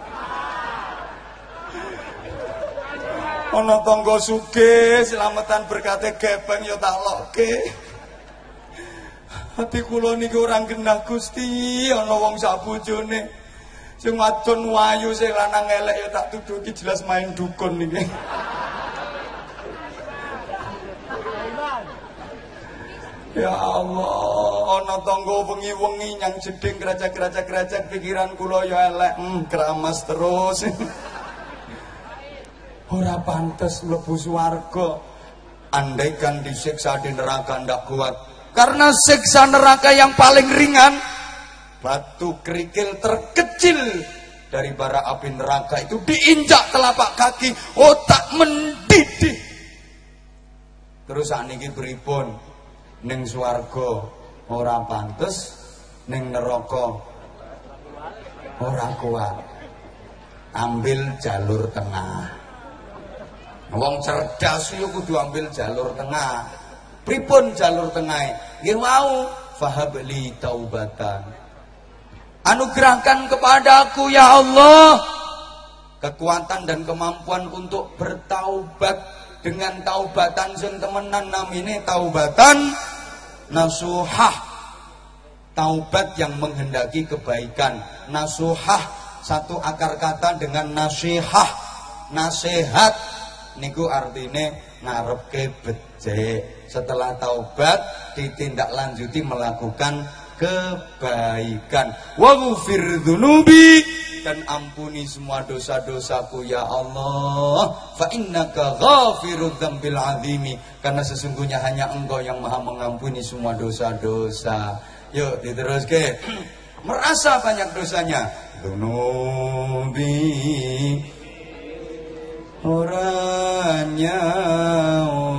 ana tangga selamatan berkate gepeng ya tak lokke Hati kula niku ora genah Gusti ana wong sak bojone sing wadon wayu sing lanang elek ya tak tuduki jelas main dukun niki Ya Allah, ana tangga wengi-wengi nyang jeding kerajak-kerajak-kerajak pikiran kula ya elek, hmm, keramas terus. ora pantas mlebu swarga. Andaikan disiksa di neraka ndak kuat. Karena siksa neraka yang paling ringan batu kerikil terkecil dari bara api neraka itu diinjak telapak kaki otak mendidih terus saniki pripun ning swarga ora pantes ning neraka ora kuat ambil jalur tengah Wong cerdas yo kudu ambil jalur tengah. Pripun jalur tengah? Nggih mau fahabli taubatan. Anugerahkan kepadaku ya Allah kekuatan dan kemampuan untuk bertaubat dengan taubatan sing temenan namine taubatan nasuhah. Taubat yang menghendaki kebaikan. Nasuhah satu akar kata dengan nasihah. Nasihat niku artine ngarepke becik setelah taubat ditindaklanjuti melakukan kebaikan. Wa ghufir dzunubi dan ampuni semua dosa-dosaku ya Allah. Fa innaka ghafirudz dzambil azimi. Karena sesungguhnya hanya engkau yang maha mengampuni semua dosa-dosa. Yuk diteruske merasa banyak dosanya. Dzunubi ora nyaur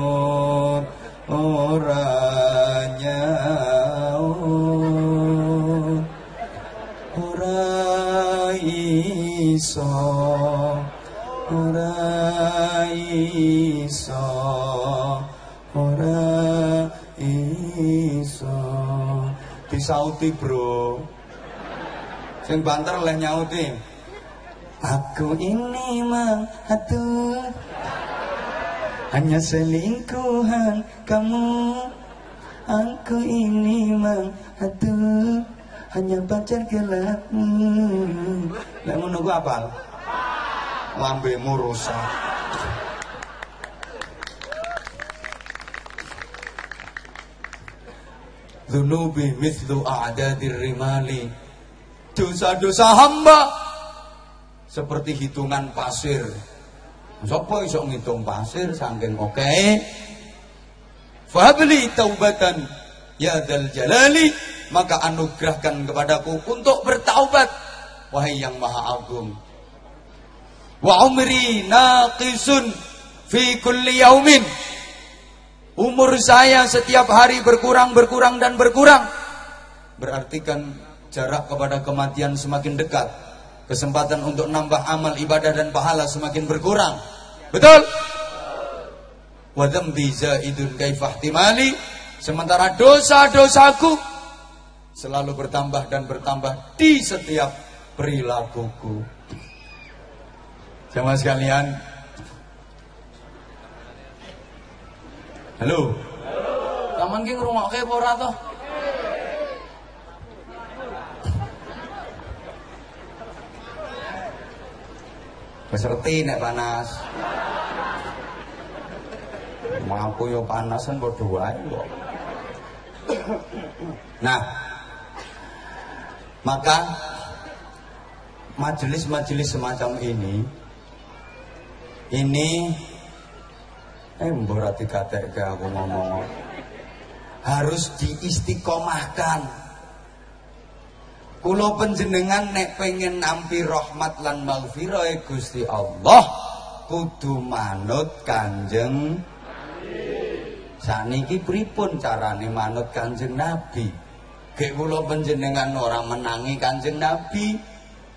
iso ora iso ora iso. Disauti bro. Sing banter leh nyauti. Aku ini mah atur Hanya selingkuhan kamu. Aku ini mah atur Hanya pacar gelapmu Ngono ku apal? Lambemu rusak Dhunubi mithlu a'dadir rimali Dosa-dosa hamba seperti hitungan pasir. Sopo iso ngitung pasir saking oke. Fahabli taubatan ya dal jalali maka anugerahkan kepadaku untuk bertaubat wahai yang maha agung. Wa umri naqisun fi kulli yaumin. Umur saya setiap hari berkurang, berkurang dan berkurang. Berarti kan jarak kepada kematian semakin dekat kesempatan untuk nambah amal ibadah dan pahala semakin berkurang. Betul? Wa dzambi zaidun kaifahtimali sementara dosa-dosaku selalu bertambah dan bertambah di setiap perilakuku. Jamaah sekalian, Halo. Kamu ki ngrungokke apa ora toh? Wis nek panas. Mampu yo panasan padha wae kok. Nah, maka majelis-majelis semacam ini ini eh mbok dikatek aku ngomong harus diistiqomahkan Kulo penjenengan nek pengen nampi rahmat lan maghfirah e Gusti Allah kudu manut Kanjeng Saniki pripun carane manut Kanjeng Nabi? Gek kula panjenengan orang menangi Kanjeng Nabi.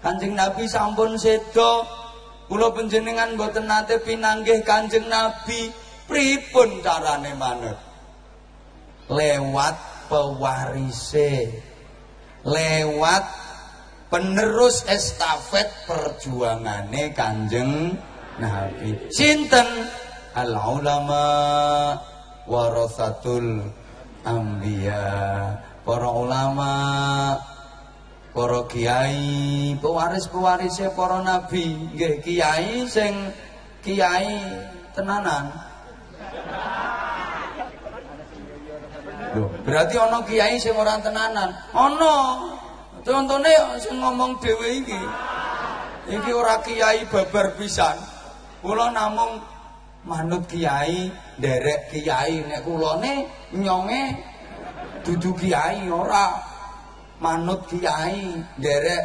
Kanjeng Nabi sampun sedo. Kula panjenengan boten nate pinanggih Kanjeng Nabi. Pripun carane manut? Lewat pewarise. Lewat penerus estafet perjuangane Kanjeng Nabi. Sinten al ulama warasatul anbiya. Para ulama, para kiai, pewaris-pewarise para nabi, nggih kiai sing kiai tenanan. Loh, berarti ana kiai sing ora tenanan. Ana. Contone sing ngomong dhewe iki. Iki ora kiai babar pisan. Kula namung manut kiai, derek kiai nek kulone nyonge dudu kiai ora manut kiai, derek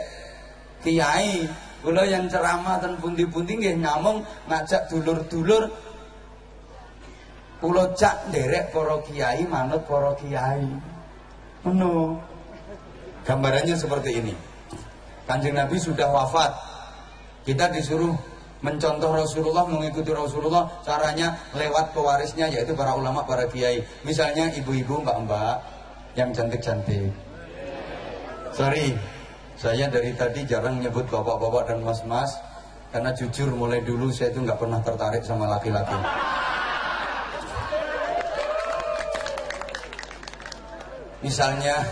kiai. Kula yang ceramah ten pundi-pundi nggih nyamung ngajak dulur-dulur kula cak derek para kiai manut para kiai. Ngono. Gambarannya seperti ini. Kanjeng Nabi sudah wafat. Kita disuruh mencontoh Rasulullah, mengikuti Rasulullah, caranya lewat pewarisnya yaitu para ulama, para kiai. Misalnya ibu-ibu, mbak-mbak yang cantik-cantik. Sorry, saya dari tadi jarang nyebut bapak-bapak dan mas-mas karena jujur mulai dulu saya itu nggak pernah tertarik sama laki-laki. Misalnya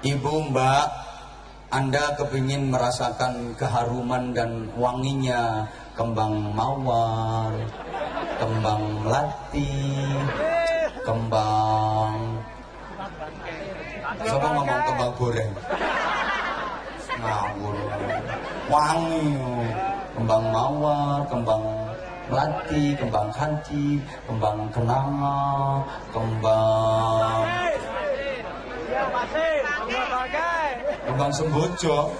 ibu, mbak, anda kepingin merasakan keharuman dan wanginya kembang mawar, kembang melati, kembang Siapa ngomong kembang goreng? Ngawur. Wangi. Kembang mawar, kembang melati, kembang kanci, kembang kenanga, kembang kembang sembojo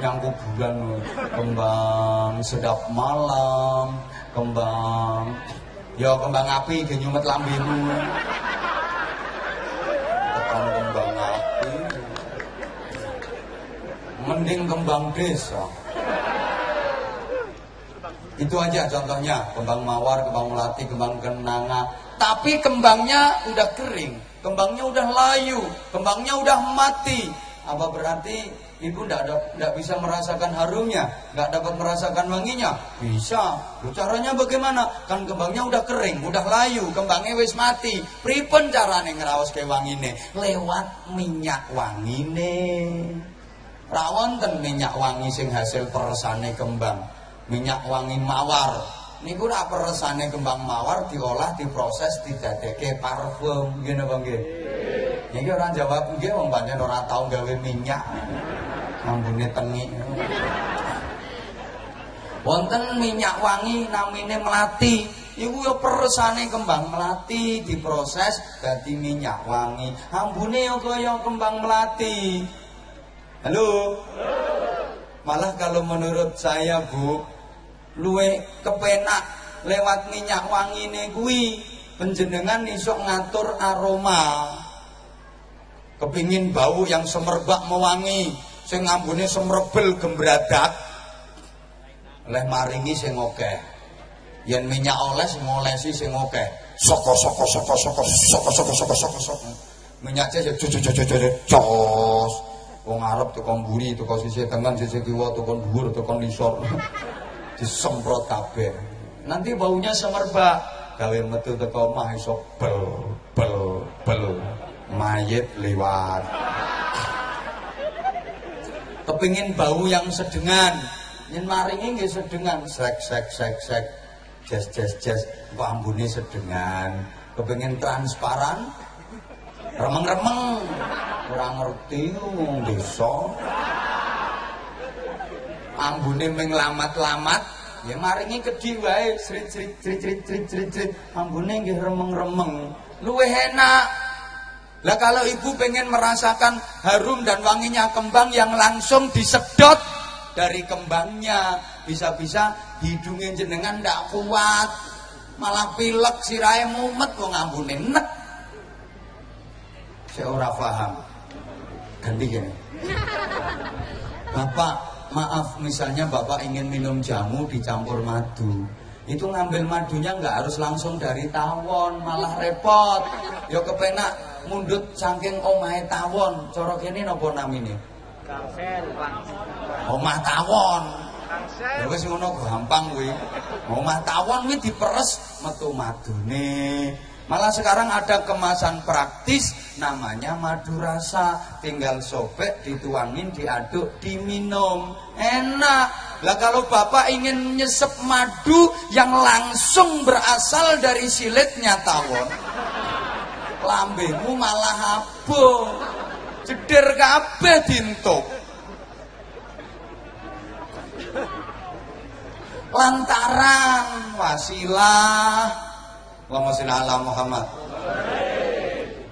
yang kuburan kembang sedap malam kembang ya kembang api ge nyumet kembang api. Mending kembang desa. Itu aja contohnya. Kembang mawar, kembang melati, kembang kenanga. Tapi kembangnya udah kering. Kembangnya udah layu. Kembangnya udah mati apa berarti ibu tidak bisa merasakan harumnya, nggak dapat merasakan wanginya? Bisa. Caranya bagaimana? Kan kembangnya udah kering, udah layu, kembangnya wis mati. Pripun carane ngerawas ke wangine? Lewat minyak wangine. Rawon ten minyak wangi sing hasil peresane kembang. Minyak wangi mawar. Niku rak peresane kembang mawar diolah, diproses, didadeke parfum, gini bang Niki orang jawab nggih wong pancen ora tau gawe minyak. Ambune tengi. Wonten minyak wangi namine melati. Iku ya peresane kembang melati diproses dadi minyak wangi. Ambune ya kaya kembang melati. Halo. Malah kalau menurut saya, Bu, luwe kepenak lewat minyak wangi kuwi. Penjenengan iso ngatur aroma. Kepingin bau yang semerbak mewangi sing ngambune semrebel gembradak. Oleh maringi sing oke yen minyak oles ngolesi sing oke soko soko soko soko soko soko soko soko soko minyaknya ya cucu cucu cucu cos wong arep tukang mburi tukang sisi tengen sisi kiwa tukang dhuwur tukang lisor disemprot kabeh. Nanti baunya semerbak gawe metu teko omah iso bel bel bel mayit lewat kepingin bau yang sedengan yen maringi nggih sedengan sek sek sek sek jes jes jes ambune sedengan. Kepingin transparan remeng-remeng ora ngerti wong desa ambune ming lamat-lamat ya maringi kedhi wae srit srit srit srit srit srit srit ambune nggih remeng-remeng luwih enak lah kalau ibu pengen merasakan harum dan wanginya kembang yang langsung disedot dari kembangnya, bisa-bisa hidungnya jenengan tidak kuat, malah pilek sirahe mumet kok ngambune nek. Saya ora paham. Ganti gini. Bapak, maaf misalnya Bapak ingin minum jamu dicampur madu. Itu ngambil madunya nggak harus langsung dari tawon, malah repot. Yo kepenak mundut saking omahe tawon. Cara kene napa namine? Omah tawon. Ya wis ngono gampang kuwi. Omah tawon kuwi diperes metu madune. Malah sekarang ada kemasan praktis namanya madu rasa. Tinggal sobek, dituangin, diaduk, diminum. Enak. Lah kalau Bapak ingin nyesep madu yang langsung berasal dari silitnya tawon. Lambemu malah abuh. Jeder kabeh dintuk. lantaran wasilah Allahumma sholli ala Muhammad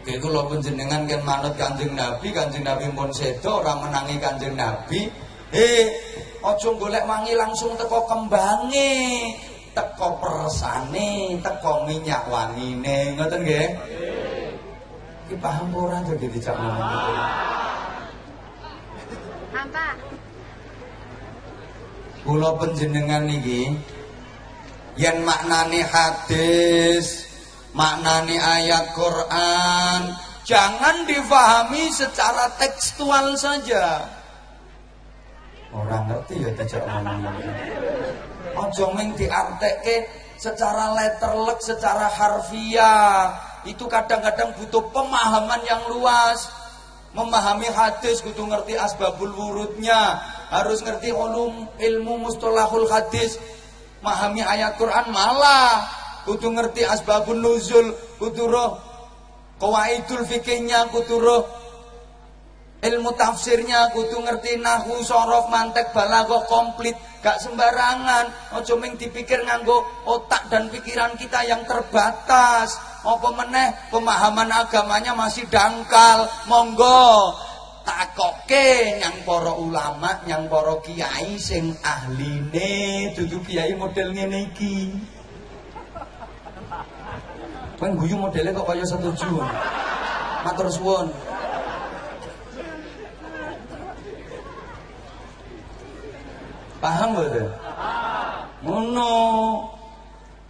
Oke, itu lo penjenengan kan manut kanjeng Nabi, kanjeng Nabi pun sedo, orang menangi kanjeng Nabi. Eh, ojo golek wangi langsung teko kembange, teko persane, teko minyak wangine, ngoten nggih? Iki paham ora to dadi cak? Apa? Kula penjenengan niki yen maknane hadis, maknane ayat Quran, jangan difahami secara tekstual saja. Orang ngerti ya tajak ngomong. Ojo ming diartekke secara letterlek, secara harfiah. Itu kadang-kadang butuh pemahaman yang luas. Memahami hadis kudu ngerti asbabul wurudnya, harus ngerti ulum ilmu mustalahul hadis. Memahami ayat Quran malah. Kudu ngerti asbabun nuzul, kudu roh kawaidul fikihnya, kudu roh ilmu tafsirnya kudu ngerti nahu sorof mantek balaghah komplit. Gak sembarangan. Ojo ming dipikir nganggo otak dan pikiran kita yang terbatas. Apa meneh? Pemahaman agamanya masih dangkal. Monggo takoke nyang para ulama nyang para kiai sing ahline dudu kiai model ngene iki Kan guyu modelnya kok kaya setuju. Matur suwun. Paham betul? Ngono.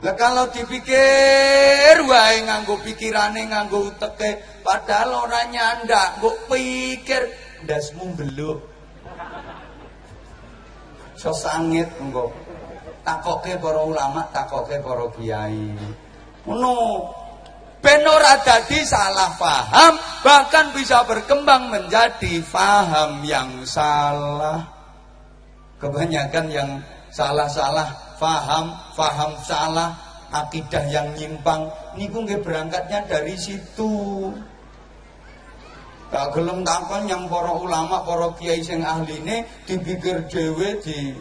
Lah kalau dipikir wae nganggo pikirane nganggo uteke padahal ora nyandak, mbok pikir ndasmu beluk. So sangit engko. Takoke para ulama, takoke para kiai. Ngono. Ben ora dadi salah paham, bahkan bisa berkembang menjadi paham yang salah kebanyakan yang salah-salah faham, faham salah, akidah yang nyimpang niku nggih berangkatnya dari situ. Gak gelem takon yang para ulama, para kiai sing ahline dipikir dhewe di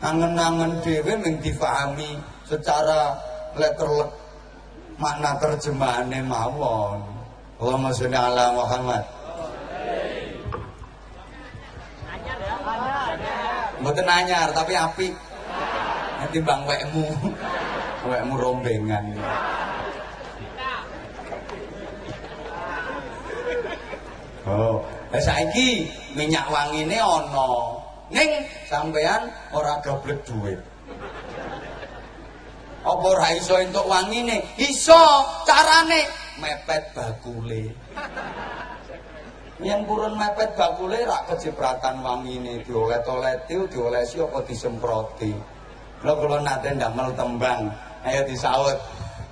angen-angen dhewe mung difahami secara letterlek makna terjemahane mawon. Allahumma sholli ala Muhammad. Mboten anyar tapi api. Nanti bang wekmu. Wekmu rombengan. Oh, lah saiki minyak wangine ana. Ning sampean ora gablek duit. Apa ora iso entuk wangine? Iso, carane mepet bakule. Yang purun mepet bakule rak kecipratan wangine diolet-oleti diolesi apa disemproti. Lha kula nate ndamel tembang, ayo disaut.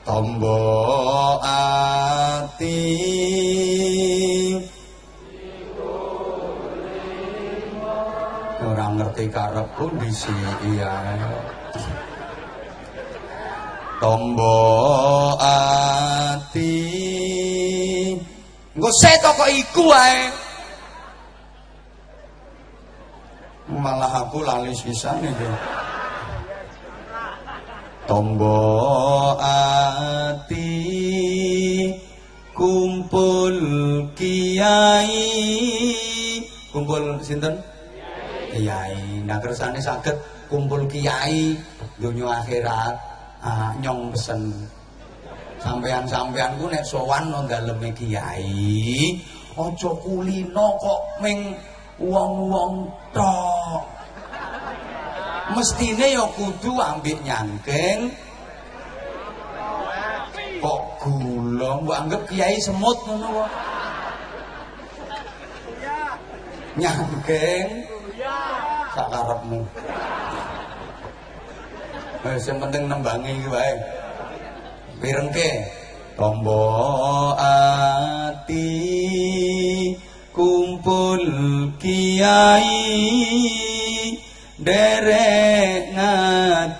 Tombo ati Orang ngerti karepku disi iya. Tombo ati Engko seto kok iku. Malah aku lali sisan iki. Tombo ati kumpul kiai kumpul sinten? Kiai. Nah kersane saged kumpul kiai donya akhirat. ah, nyong pesen sampean-sampean ku nek sowan nang daleme kiai aja kulino kok ming wong-wong tok mestine ya kudu ambek nyangkeng. Kok gula? Mbok anggap kiai semut ngono kok. Nyangkeng? Sakarepmu wis sing penting nembangi iki wae. Pirengke? Tombo ati kumpul kiai derek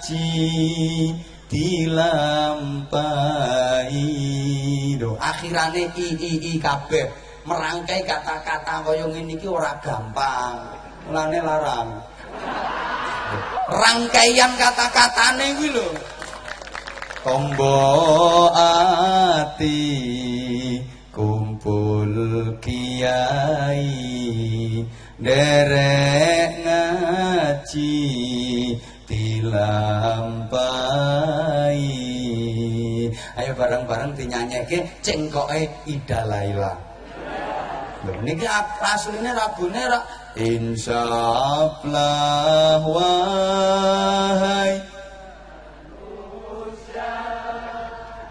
ngaji dilampahi. Do akhirane i i i kabeh merangkai kata-kata kaya ngene iki ora gampang. Mulane larang. Rangkaian kata-katane kuwi lho. Tombo ati kumpul kiai derek ngaji dilampahi ayo bareng-bareng dinyanyeke cengkoke Ida Laila. Lho niki asline rabune ra insyaallah wahai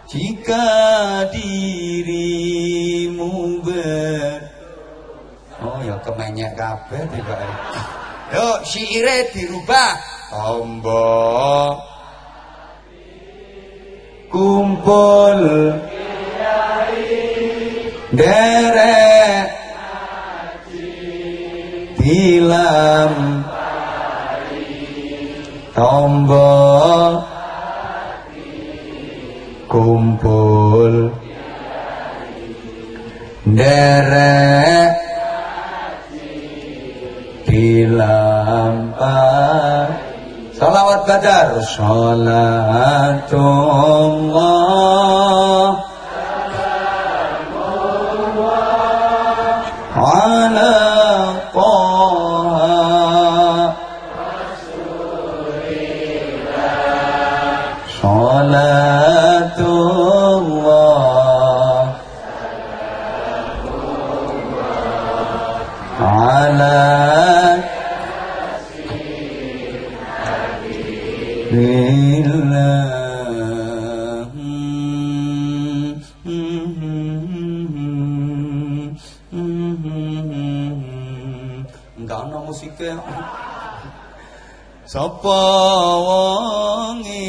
jika dirimu ber Oh ya kemenyek kabeh tiba Yo syaire dirubah Tombo Kumpul. Derek. Dilam Tombo Kumpul. Derek. Dilampah Salawat badar Salatullah Ala Sapa wonge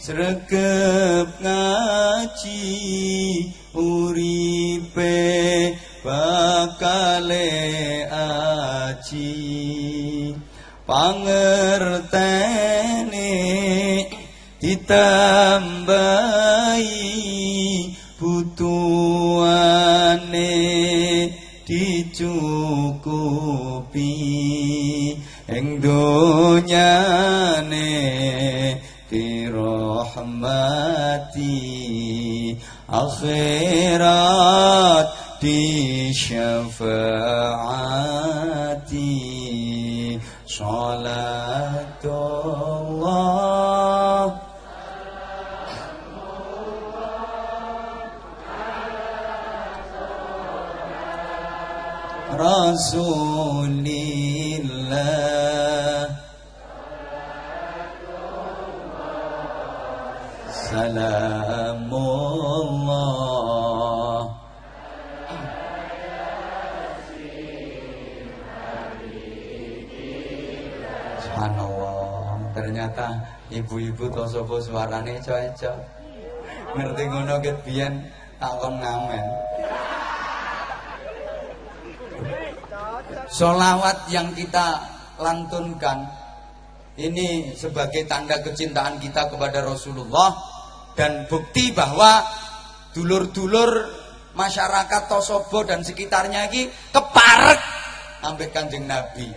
sregep ngaji uripe bakale aji. Pangertene ditambahi butuhane dicukupi ing donyane dirahmati akhirat disyafaati. Salatullah. Rasulillah Salamullah. Ternyata ibu-ibu tosopo suarane eco-eco Ngerti ngono ket biyen takon ngamen. Solawat yang kita lantunkan ini sebagai tanda kecintaan kita kepada Rasulullah dan bukti bahwa dulur-dulur masyarakat Tosobo dan sekitarnya ini keparek sampai kanjeng Nabi.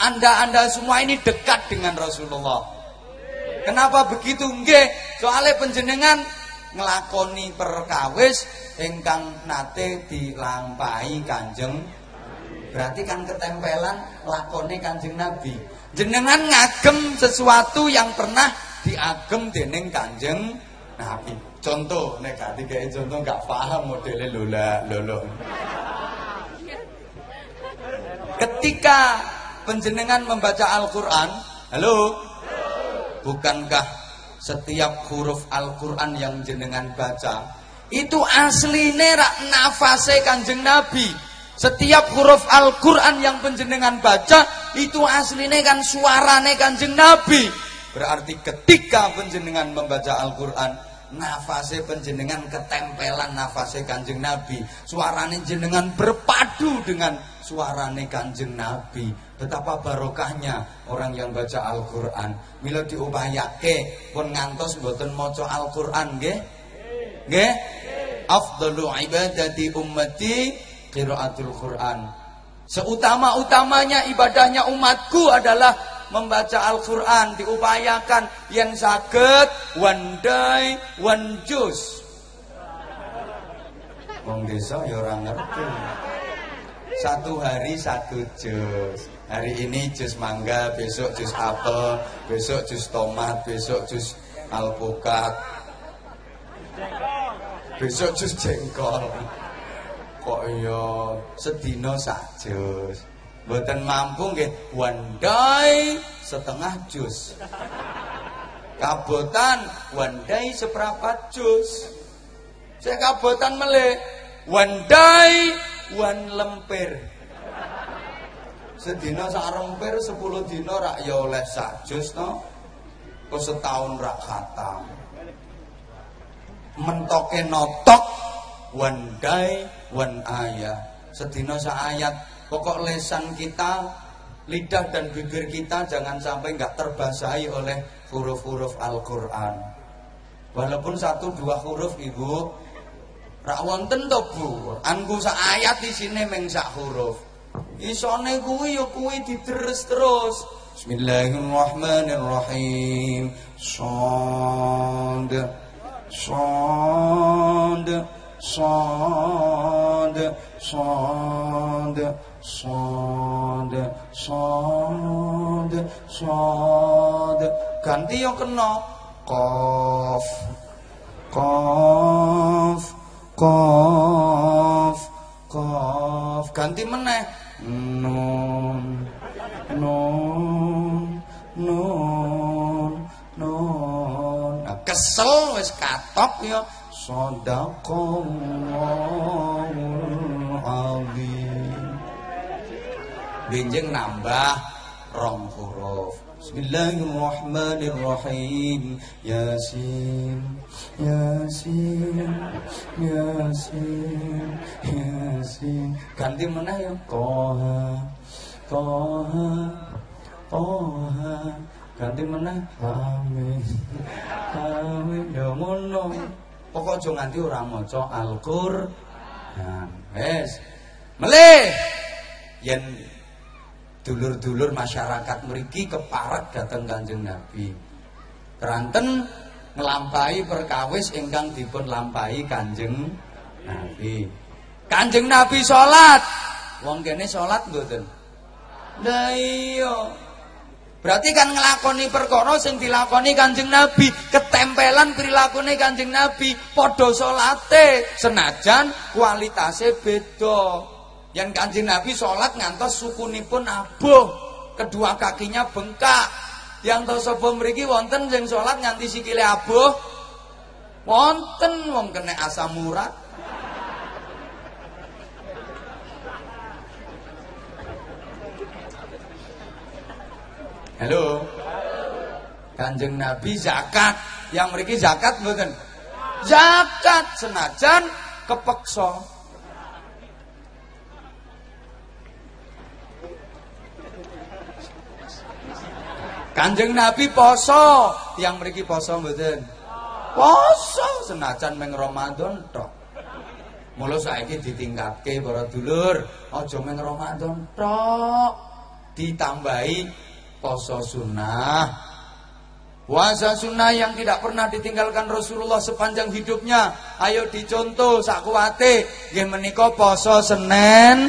Anda-anda semua ini dekat dengan Rasulullah. Kenapa begitu? Nggih, soalnya penjenengan ngelakoni perkawis ingkang nate dilampahi kanjeng Berarti kan ketempelan lakone kanjeng Nabi. Jenengan ngagem sesuatu yang pernah diagem dening Kanjeng Nabi. Contoh nek gak dikai contoh gak paham modele lola lolo. Ketika penjenengan membaca Al-Qur'an, halo? Bukankah setiap huruf Al-Qur'an yang jenengan baca itu asline rak nafase Kanjeng Nabi. Setiap huruf Al-Qur'an yang penjenengan baca itu asline kan suarane Kanjeng Nabi. Berarti ketika penjenengan membaca Al-Qur'an nafase penjenengan ketempelan nafase kanjeng Nabi. Suarane jenengan berpadu dengan suarane kanjeng Nabi. Betapa barokahnya orang yang baca Al-Quran. Mila diupayake pun ngantos mboten maca Al-Quran nggih? Nggih? Afdalu ibadati ummati qiraatul Quran. Seutama-utamanya ibadahnya umatku adalah membaca Al-Quran diupayakan yang sakit one day one juz Wong desa ya orang ngerti. Satu hari satu jus. Hari ini jus mangga besok jus apel besok jus tomat besok jus alpukat. Besok jus jengkol. Kok iya sedino sak jus Mboten mampu nggih day setengah jus. Kabotan day seperempat jus. Saya kabotan meleh one day one lemper. Sedina sak lemper 10 dina rak ya oleh sak jus no. Kok setahun rak khatam. Mentoke notok day one ayat. Sedina sak ayat Pokok lesan kita, lidah dan bibir kita jangan sampai nggak terbasahi oleh huruf-huruf Al-Quran. Walaupun satu dua huruf ibu, rak wonten to bu, angku ayat di sini meng sak huruf. Isone kuwi ya kuwi diterus terus. Bismillahirrahmanirrahim. Shad. Shad. Shad. sond sond sond sond. Ganti yang kena. Qaf qaf qaf qaf ganti meneh. Nun nun nun nun. Nah, kesel wis katok ya. Sondakallahu azim nambah rong huruf. Bismillahirrahmanirrahim. Yasin Yasin Yasin Yasin. Ganti mana ya? Toha Toha Toha. Ganti mana? Amin. Amin. Ya ngono. Pokok aja nganti ora maca Al-Qur'an. Wes. Melih yen dulur-dulur masyarakat mriki keparat dateng Kanjeng Nabi. Keranten nglampahi perkawis ingkang dipun lampahi Kanjeng Nabi. Kanjeng Nabi salat. Wong kene salat mboten? Lah iya. Berarti kan ngelakoni perkara sing dilakoni Kanjeng Nabi, ketempelan prilakune Kanjeng Nabi, padha salate, senajan kualitasnya beda. Yang kanjeng Nabi sholat ngantos sukunipun abuh, kedua kakinya bengkak. Yang tahu sapa mriki wonten sing sholat nganti sikile abuh? Wonten wong kena asam urat. Halo. Kanjeng Nabi zakat, yang mriki zakat mboten? Zakat senajan kepeksa Kanjeng Nabi poso, tiang mriki poso mboten? Poso senajan meng Ramadan tok. Mula saiki ditingkatke para dulur, aja meng Ramadan tok. Ditambahi poso sunnah. Puasa sunnah yang tidak pernah ditinggalkan Rasulullah sepanjang hidupnya. Ayo dicontoh sakuwate. Nggih menika poso Senin.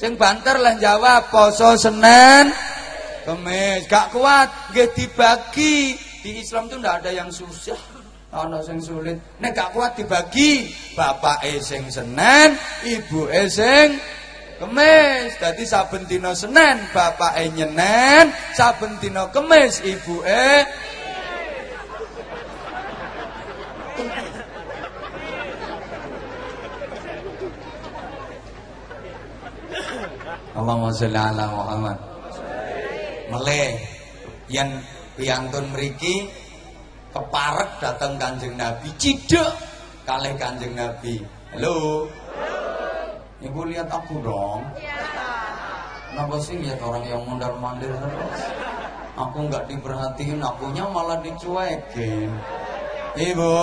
Sing banter lah jawab poso Senin. Kemis gak kuat nggih dibagi di Islam tuh ndak ada yang susah. Ana sing sulit. Nek gak kuat dibagi, bapak sing Senin, ibu sing Kemis. Dadi saben dina Senin bapake nyenen, saben dina Kemis ibuke Allahumma sholli ala Muhammad. Meleh yen piyantun mriki keparek datang Kanjeng Nabi, cidek kalih Kanjeng Nabi. Halo. Ibu lihat aku dong. Kenapa sih lihat orang yang mondar-mandir terus? Aku nggak diperhatiin, akunya malah dicuekin. Ibu,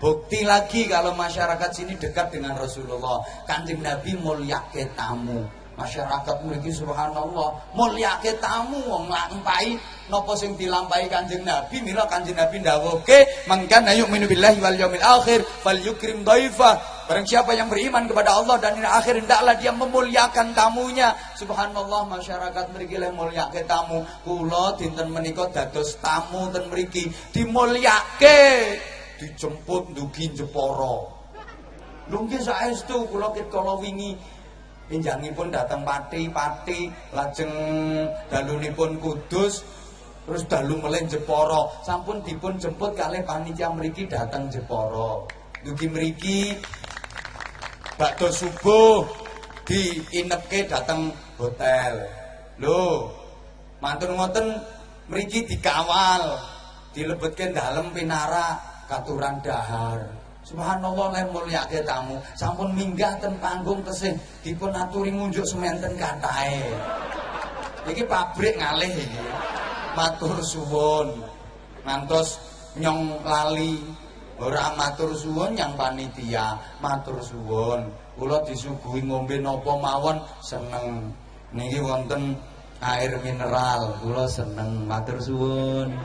Bukti lagi kalau masyarakat sini dekat dengan Rasulullah. Kanjeng Nabi mulia tamu. Masyarakat memiliki subhanallah mulia ke tamu wong nglampahi napa sing dilampahi Kanjeng Nabi mila Kanjeng Nabi ndawuhke mangkan ayu minu billahi wal yaumil akhir fal yukrim dhaifa Barang siapa yang beriman kepada Allah dan di akhir hendaklah dia memuliakan tamunya. Subhanallah masyarakat mriki le mulyake tamu. Kula dinten menika dados tamu ten mriki dimulyake dijemput dugi Jepara. Lho nggih saestu kula kala wingi enjangipun dateng Pati-pati lajeng dalunipun Kudus terus dalu meleh Jepara sampun dipun jemput kalih panitia mriki dateng Jepara. Dugi mriki bakdo subuh diinepke dateng hotel. Lho, mantun ngoten mriki dikawal, dilebetke dalem pinara katuran dahar. Subhanallah nek mulyake tamu, sampun minggah ten panggung tesih dipun aturi ngunjuk sementen katahe. Iki pabrik ngalih iki. Matur suwun. Ngantos nyong lali ora matur suwun yang panitia, matur suwun. Kula disuguhi ngombe napa mawon seneng. Niki wonten air mineral, kula seneng matur suwun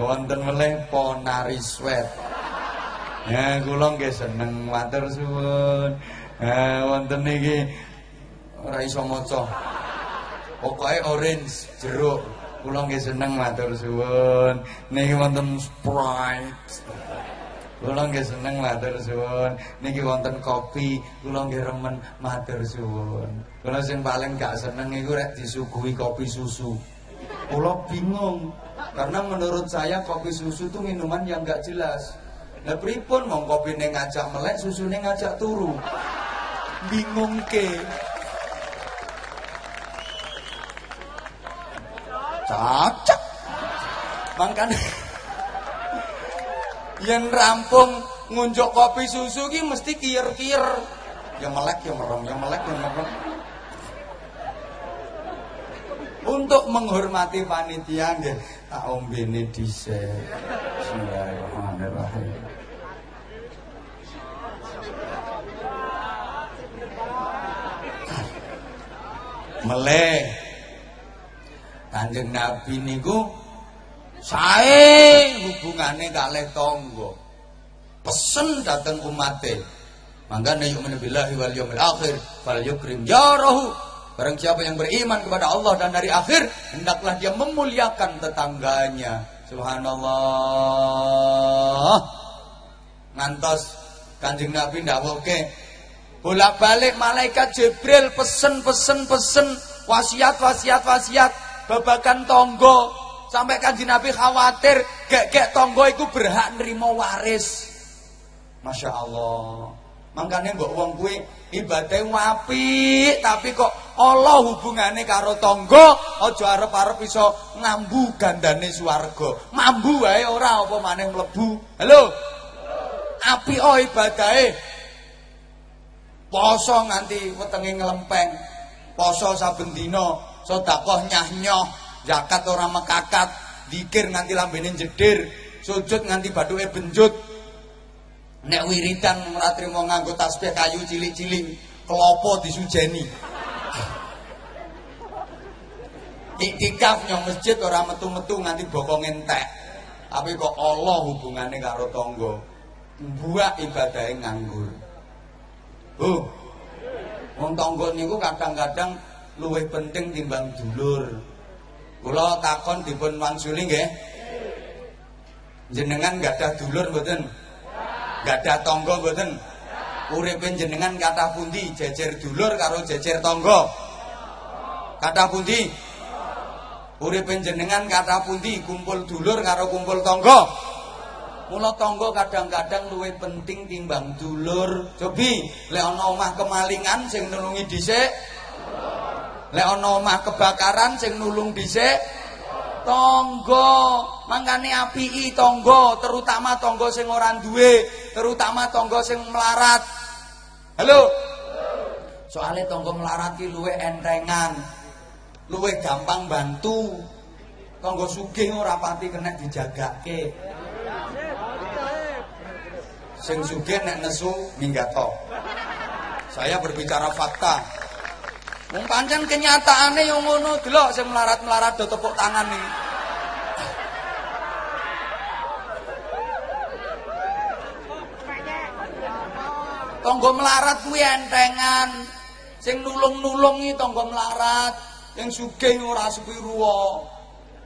wonten meleh ponari sweat ya kula nggih seneng matur suwun. Ha wonten niki ora iso maca. Pokoke orange jeruk. Kula nggih seneng matur suwun. Niki wonten sprite. Kula nggih seneng matur suwun. Niki wonten kopi. Kula nggih remen matur suwun. Kula sing paling gak seneng iku rek disuguhi kopi susu. Kula bingung karena menurut saya kopi susu itu minuman yang gak jelas. Nah pripun mau kopi neng ngajak melek, susu neng ngajak turu. Bingung ke. Cocok. Makanya yang rampung ngunjuk kopi susu ki mesti kier-kier. Ya melek ya merem, ya melek ya merem untuk menghormati panitia nggih tak ombene dhisik Bismillahirrahmanirrahim Meleh Kanjeng Nabi niku sae hubungane kalih tangga. Pesen dateng umate. Mangga yuk menabilahi wal yaumil akhir fal yukrim jarahu Barang siapa yang beriman kepada Allah dan dari akhir, hendaklah dia memuliakan tetangganya. Subhanallah. Ngantos Kanjeng Nabi ndak oke. Bolak-balik malaikat Jibril pesen pesen pesen wasiat babakan tonggo sampai Kanjeng Nabi khawatir gek-gek tonggo itu berhak nerima waris. Masya Allah. Makanya mbok wong kuwi ibadah wapi tapi kok Allah hubungane karo tangga aja arep-arep iso ngambu gandane swarga. Mambu wae ora apa maneh mlebu. Halo. Api oh ibadahe. Poso nganti wetenge nglempeng. Poso saben dina, sedekah nyah-nyoh, zakat ora mekakat, dikir nganti lambene jedir, sujud nganti bathuke benjut. Nek wiridan ora trimo nganggo tasbih kayu cilik-cilik, klopo disujeni. Iktikaf nyong masjid ora metu-metu nganti bokong entek. Tapi kok Allah hubungannya karo tangga. Buak ibadahe nganggur. Oh. Wong tangga niku kadang-kadang luwih penting timbang dulur. Kula takon dipun wangsuli nggih. Jenengan gak ada dulur mboten? Ada tonggo mboten? Uripin jenengan kata pundi jejer dulur karo jejer tonggo? Kata pundi? Uripin jenengan kata pundi kumpul dulur karo kumpul tonggo? Mula tonggo kadang-kadang luwih penting timbang dulur. Cobi, lek ana omah kemalingan sing nulungi dhisik. Lek ana omah kebakaran sing nulung dhisik. Tonggo, mangkane apiki tonggo, terutama tonggo sing ora duwe, terutama tonggo sing melarat. Halo. Soalnya tonggo melarat ki luwih entengan. Luwih gampang bantu. Tonggo sugih ora pati kena dijagake. Sing sugih nek nesu minggato. Saya berbicara fakta. Wong pancen kenyataane yo ngono, delok sing melarat-melarat do tepuk tangan nih. Tonggo melarat kuwi entengan. Sing nulung-nulungi tonggo melarat, sing sugih ora sepiruwa.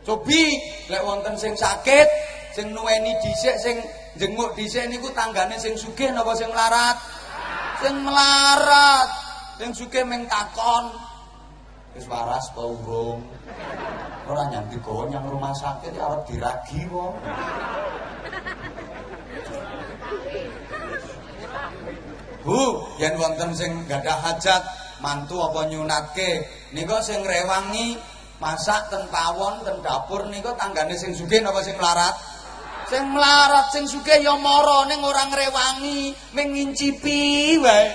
Cobi lek wonten sing sakit, sing nuweni dhisik, sing jenguk dhisik niku tanggane sing sugih napa sing melarat? Sing melarat. Sing sugih ming takon. Wis waras apa urung? Ora nyanti gowo nyang rumah sakit ya arep diragi wong. Bu, yen wonten sing gadah hajat, mantu apa nyunatke, nika sing rewangi masak ten pawon, ten dapur nika tanggane sing sugih napa sing melarat? Sing melarat, sing sugih ya mara ning ora ngrewangi, ming ngincipi wae.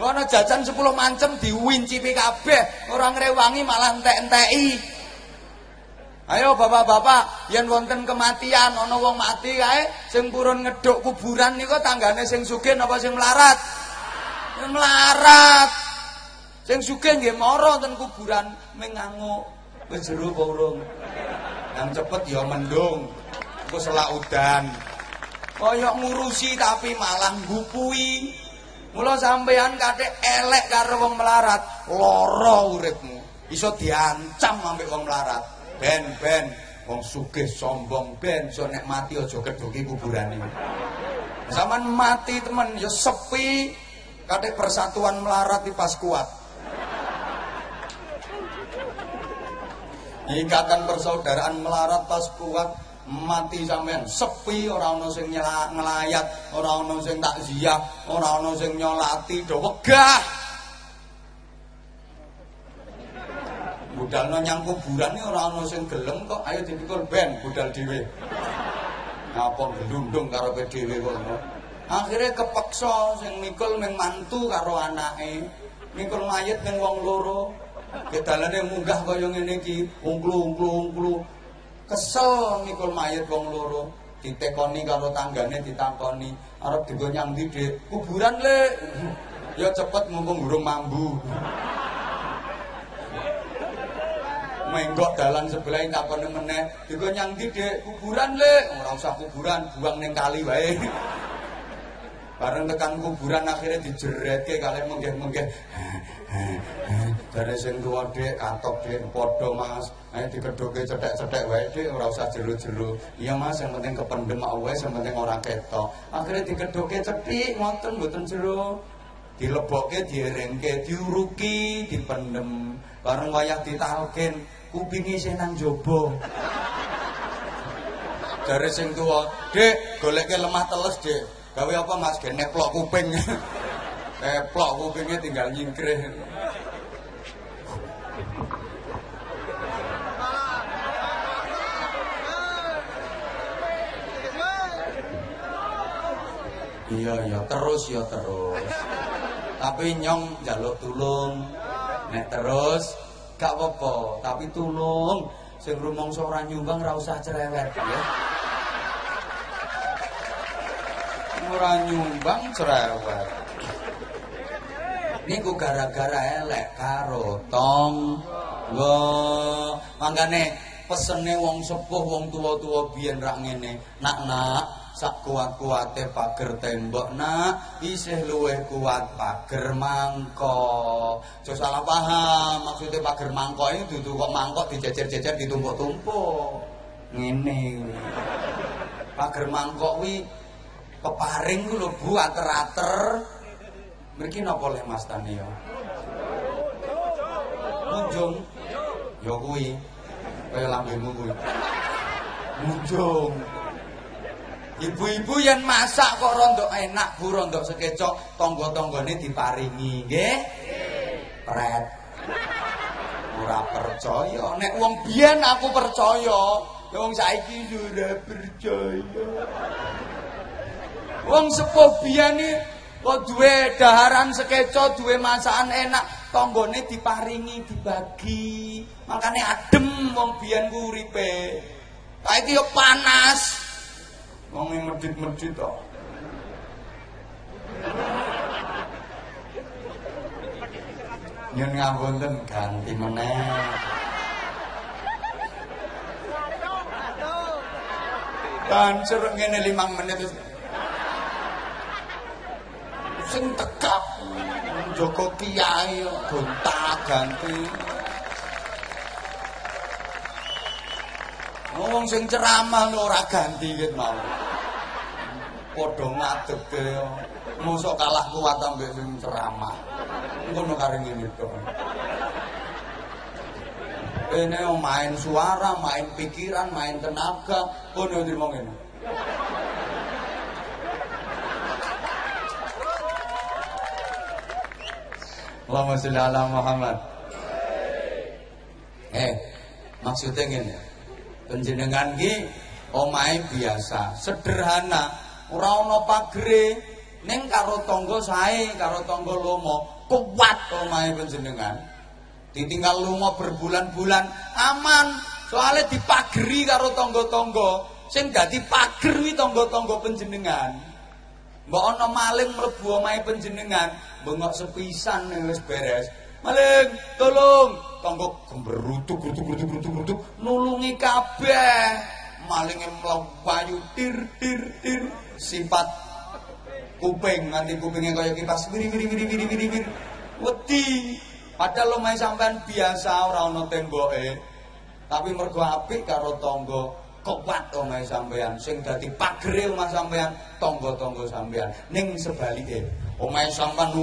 Ngono jajan 10 mancem diwincipi kabeh, ora ngrewangi malah entek-enteki. Ayo bapak-bapak, yen wonten kematian ana wong mati kae sing purun ngeduk kuburan niku tanggane sing sugih napa sing melarat? Sing melarat. Sing sugih nggih mara ten kuburan menganguk. Wis jero apa urung? Yang cepet ya mendung. Engko selak udan. Kaya ngurusi tapi malah ngupui. Mula sampean kate elek karo wong melarat, lara uripmu. Iso diancam ambek wong melarat. Ben ben wong sugih sombong ben so nek mati aja keduki kuburane. Zaman mati temen ya sepi kate persatuan melarat di pas kuat. Ikatan persaudaraan melarat pas kuat mati sampean sepi ora ana sing ngelayat, ora ana sing takziah, ora ana sing nyolati do wegah. Budalno nyang kuburan ora ana sing gelem kok ayo dipikul ben budal dhewe. Ngapa gelundung karo dhewe kok. Akhire kepeksa sing mikul ming mantu karo anake. Mikul mayit ning wong loro. Kedalane munggah kaya ngene iki, ungklu-ungklu-ungklu. Kesel mikul mayit wong loro. Ditekoni karo tanggane ditakoni, arep digo nyang ndi? Kuburan, Lek. Ya cepet mumpung urung mambu. menggok dalan sebelah takone meneh digo nyang ndi kuburan le ora usah kuburan buang ning kali wae bareng tekan kuburan akhirnya dijeretke kalian menggeh-menggeh. Dari sing tuwa Dik katok Dik padha Mas. Ayo dikedhoke cetek-cetek wae Dik ora usah jero-jero. Iya Mas yang penting kependem wae yang penting ora ketok. Akhirnya dikedhoke cetik ngoten mboten jero. Dilebokke dierengke diuruki dipendem. Bareng wayah ditalken kupinge sing nang jaba Dari sing tuwa, "Dik, goleke lemah teles, Dik." Gawe apa Mas? Gen neplok kuping. Neplok kupingnya tinggal nyingkrih. Iya iya terus ya terus. Tapi nyong njaluk tulung. Nek terus gak apa-apa, tapi tulung sing rumangsa ora nyumbang ora usah cerewet ya. Ora nyumbang cerewet. Niku gara-gara elek karo tonggo. Mangkane pesene wong sepuh wong tua-tua biyen rak ngene. Nak-nak, sak kuat-kuate pager tembok nak isih luwih kuat pager mangkok aja salah paham maksudnya pager mangkok ini dudu kok mangkok dijejer-jejer ditumpuk-tumpuk ngene pager mangkok wi peparing ku lho Bu ater-ater. Mriki napa le Mas Tani ya? Munjung. Ya kuwi. Kaya lambemu kuwi. Munjung. Ibu-ibu yang masak kok rondok enak Bu rondok sekecok tangga-tanggane diparingi, nggih? Pret. Ora percaya. Nek wong biyen aku percaya, ya wong saiki ora percaya. Wong sepuh biyen kok duwe daharan sekeco, duwe masakan enak, tanggane diparingi, dibagi. Makane adem wong biyen ku uripe. Saiki yo panas. Wong medhit-medhit kok. Nyun ngapunten ganti meneh. Pancur ngene 5 menit. Sing tekap Joko Kiai gonta ganti. Wong sing ceramah ora ganti ket mau. Padha ngadege. Mosok kalah kuat ambek sing ceramah. Ngono kare ngene to. Ini main suara, main pikiran, main tenaga. Kono dirimo ngene. Allahumma sholli ala Muhammad. Eh, maksudnya gini. Penjenengan ki omahe biasa, sederhana, ora ana pagere, ning karo tangga sae, karo tangga lomo, kuat omahe panjenengan. Ditinggal lunga berbulan-bulan aman, soalnya dipageri karo tangga-tangga. Sing dadi kuwi tangga-tangga. Mbok ana maling mlebu omahe panjenengan, bengok sepisan wis beres. Maling, tolong. Tangga gemberutuk grutuk grutuk grutuk grutuk nulungi kabeh. Malinge mlayu tir tir tir sifat kuping nganti kupingnya kaya kipas wiri wiri wiri wiri wiri wiri wedi padahal lumayan sampean biasa ora ana temboke tapi mergo apik karo tangga kuat omahe sampean sing dadi pagere omah sampean tangga-tangga sampean ning sebalike omahe sampean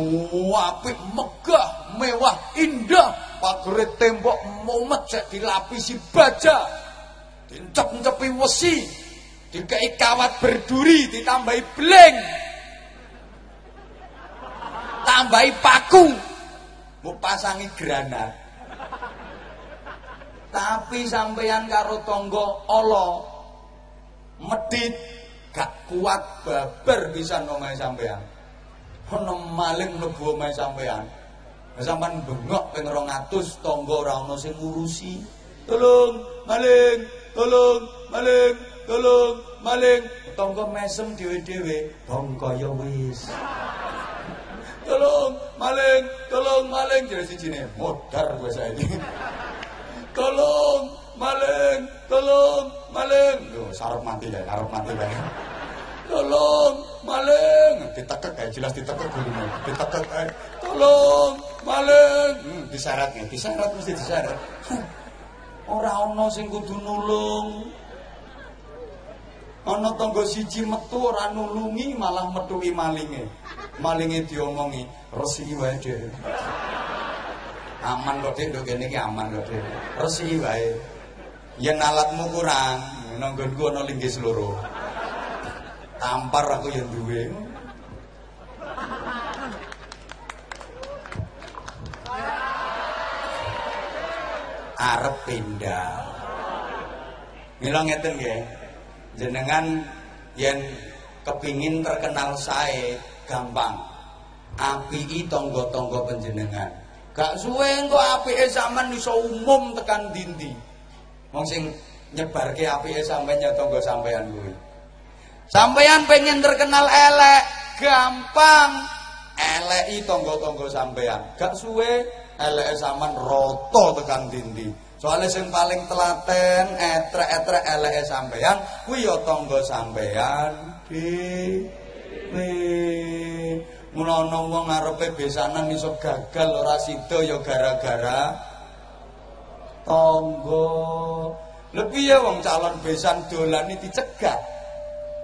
apik megah mewah indah. Pagere tembok mumet sek dilapisi baja. Dincep-ncepi wesi. Dikei kawat berduri ditambahi bleng tambahi paku. Mau pasangi granat tapi sampeyan karo tonggo Allah medit gak kuat babar bisa omahe sampeyan. Ana maling mlebu omahe sampeyan. Sampean bengok ping 200 tangga ora ana sing ngurusi. Tolong maling tolong maling tolong maling. Tangga mesem dhewe-dhewe bangkaya wis. Tolong maling tolong maling. Jadi sijine modar gue saiki tolong maling tolong maling lho sarep mati ya sarep mati ya tolong maling ditekek ya jelas ditekek dulu ditekek eh. tolong maling hmm, diseret ya diseret mesti diseret. Ora ana sing kudu nulung. Ana tangga siji metu ora nulungi malah metuki malinge. Malinge diomongi resi wae aman kok Dik nduk kene aman kok Dik resi wae. Yen alatmu kurang nang nggonku ana linggis loro tampar aku yang duwe. Arep pindah mila ngeten nggih. Jenengan yen kepingin terkenal sae gampang. Apiki tangga-tangga panjenengan gak suwe engko apike sampean iso umum tekan dindi. Wong sing nyebarke apike sampean ya tangga sampean kuwi. Sampean pengen terkenal elek gampang. Eleki tangga-tangga sampean. Gak suwe eleke sampean rata tekan dindi. Soalnya sing paling telaten etrek-etrek eleke sampean kuwi ya tangga sampean. Dhewe Mula ana wong ngarepe besanan iso gagal ora sida ya gara-gara tangga. Lebih ya wong calon besan dolane dicegat.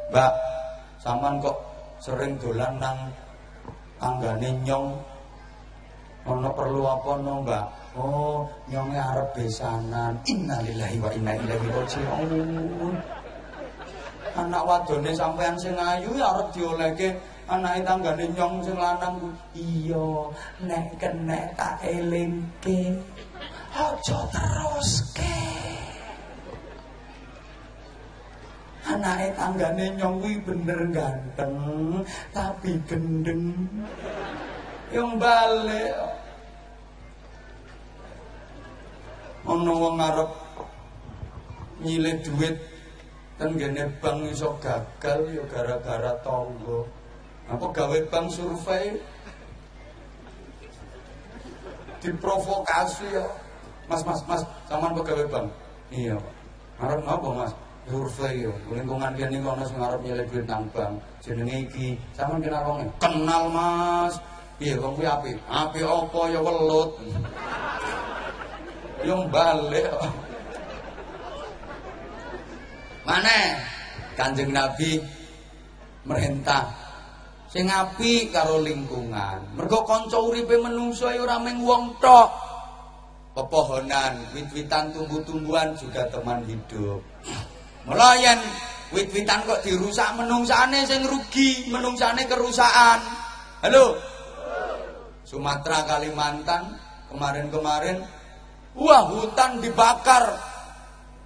Mbak, sampean kok sering dolan nang tanggane nyong. Ono perlu apa no, Mbak? Oh, nyonge arep besanan. Innalillahi wa inna ilaihi raji'un. Anak wadone sampean sing ayu ya arep diolehke anake tanggane nyong sing lanang. Iya, nek kenek tak elingke. Aja teruske. Anake tanggane nyong kuwi bener ganteng, tapi gendeng. Yang balik. Ono wong arep nyilih duit ten gene bank iso gagal ya gara-gara tangga. Apa gawe bank survei diprovokasi ya. Mas, mas, mas, sampean pegawai bank. Iya, Pak. Arep ngapa, Mas? Survei yo. Lingkungan kene kono sing arep nyilih duit nang bank. Jenenge iki, sampean kenal wong Kenal, Mas. Iya, kuwi apik. Apik apa ya welut. Yo balik. Mana? Kanjeng Nabi merintah sing apik karo lingkungan. Mergo kanca uripe menungso ya ora mung wong tok. Pepohonan, wit-witan, tumbuh-tumbuhan juga teman hidup. Melayan wit-witan kok dirusak menungsane sing rugi, menungsane kerusakan. Halo. Sumatera, Kalimantan, kemarin-kemarin wah hutan dibakar.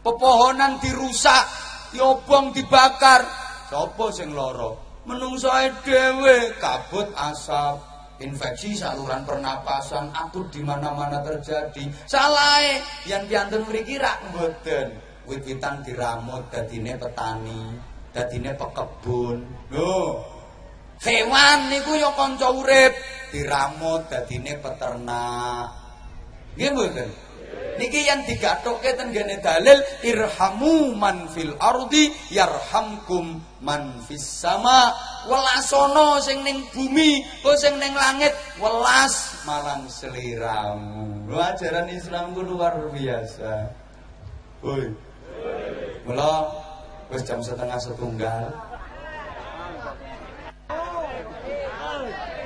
Pepohonan dirusak, diobong dibakar. Sopo sing loro? Menungsoe dhewe kabut asap, infeksi saluran pernapasan akut di mana-mana terjadi. Salah yang piantun mriki rak mboten. Wit-witan diramut dadine petani, dadine pekebun. Lho. Hewan niku ya kanca urip, diramut dadine peternak. Nggih mboten? Niki yang digatokke ten gene dalil irhamu man fil ardi yarhamkum man fis sama. Welasono sing ning bumi, kok sing ning langit welas marang seliramu. Ajaran Islam ku luar biasa. Woi. Mula wis jam setengah setunggal.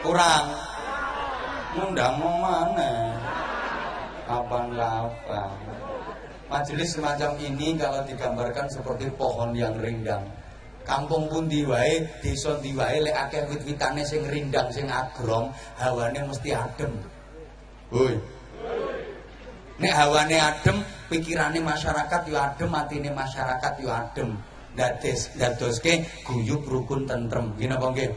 Kurang. Ngundang mau mana? Kapan-kapan. Majelis semacam ini kalau digambarkan seperti pohon yang rindang. Kampung pun diwae, desa diwae lek akeh wit-witane sing rindang sing agrong, hawane mesti adem. Woi. Nek hawane adem, pikirane masyarakat yo adem, atine masyarakat yo adem. Dades dadoske guyub rukun tentrem. Gini apa nggih?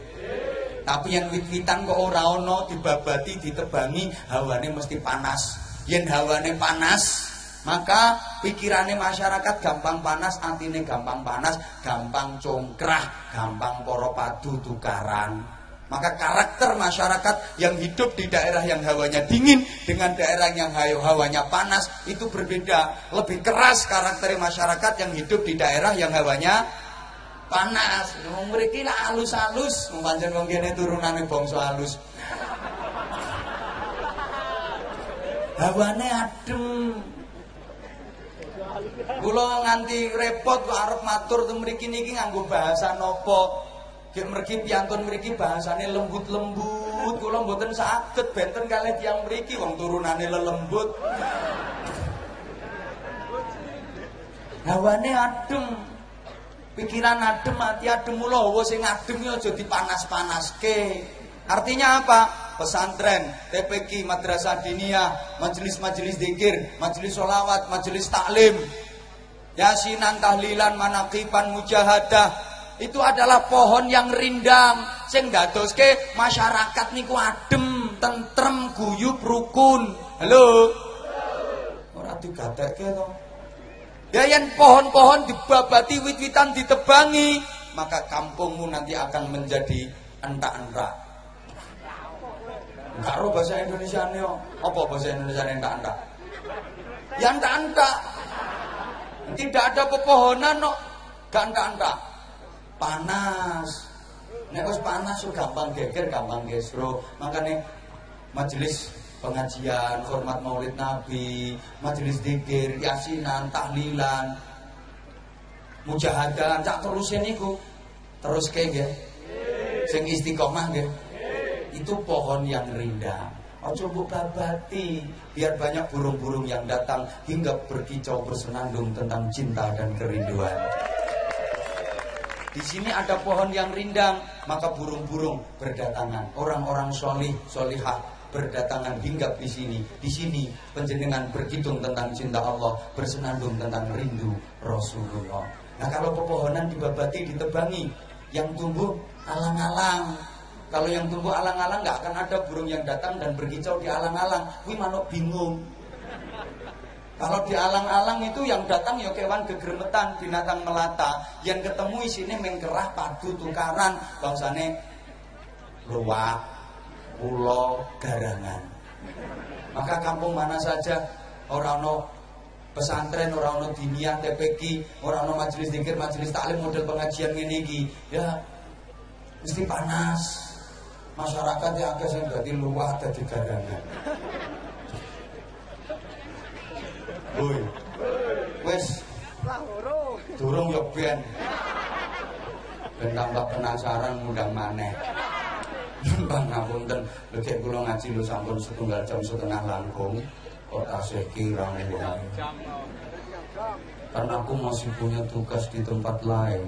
Tapi yang wit-witan kok ora ana dibabati ditebangi hawane mesti panas. Yen hawane panas, maka pikirannya masyarakat gampang panas, antine gampang panas, gampang congkrah, gampang poro padu tukaran. Maka karakter masyarakat yang hidup di daerah yang hawanya dingin dengan daerah yang hawanya panas itu berbeda. Lebih keras karakter masyarakat yang hidup di daerah yang hawanya panas. Wong mriki lah halus-halus, pancen wong kene turunane bangsa halus. Hawane adem. Kula nganti repot kok arep matur teng mriki niki nganggo bahasa napa? Gek mriki piantun mriki bahasane lembut-lembut. Kula mboten saged benten kalih tiyang mriki wong turunane lelembut. Hawane adem. Pikiran adem, hati adem mula hawa sing adem ya aja dipanas-panaske. Artinya apa? Pesantren, TPQ, Madrasah Diniyah, majelis-majelis zikir, majelis solawat, majelis taklim, yasinan, tahlilan, manakipan, mujahadah. Itu adalah pohon yang rindang sing dadoske masyarakat niku adem, tentrem, guyub, rukun. Halo. Ora digatekke to. Ya yang pohon-pohon dibabati wit-witan ditebangi, maka kampungmu nanti akan menjadi entak-entak. Roh bahasa Indonesia nih, apa bahasa Indonesia yang entak entak? Ya entak entak. Tidak ada pepohonan no, gak entak entak. Panas. Nek panas so gampang geger, gampang gesro. Makanya majelis pengajian, hormat maulid nabi, majelis dikir, yasinan, tahlilan, mujahadah, cak terusin niku Terus kayak. Sing istiqomah nggih. Itu pohon yang rindang. Ojo buka babati biar banyak burung-burung yang datang hingga berkicau bersenandung tentang cinta dan kerinduan. Di sini ada pohon yang rindang, maka burung-burung berdatangan. Orang-orang solih, solihah berdatangan hingga di sini. Di sini penjenengan berhitung tentang cinta Allah, bersenandung tentang rindu Rasulullah. Nah kalau pepohonan dibabati, ditebangi, yang tumbuh alang-alang. Kalau yang tumbuh alang-alang nggak akan ada burung yang datang dan berkicau di alang-alang. Wih manuk bingung. Kalau di alang-alang itu yang datang ya kewan gegremetan, binatang melata. Yang ketemu sini mengkerah padu tukaran, bangsane luwak, pulau, garangan. Maka kampung mana saja orang no pesantren, orang no dinia, TPQ, orang no majelis dikir, majelis taklim model pengajian ini ya mesti panas masyarakat yang agak sing dadi luwah dadi garangan. Woi. Wes. Durung yo ben. Ben tambah penasaran mudah maneh. Bang ngapunten, lho kek kula ngaji lho sampun setunggal jam setengah langkung. Kok tasih kirang wae. Karena aku masih punya tugas di tempat lain.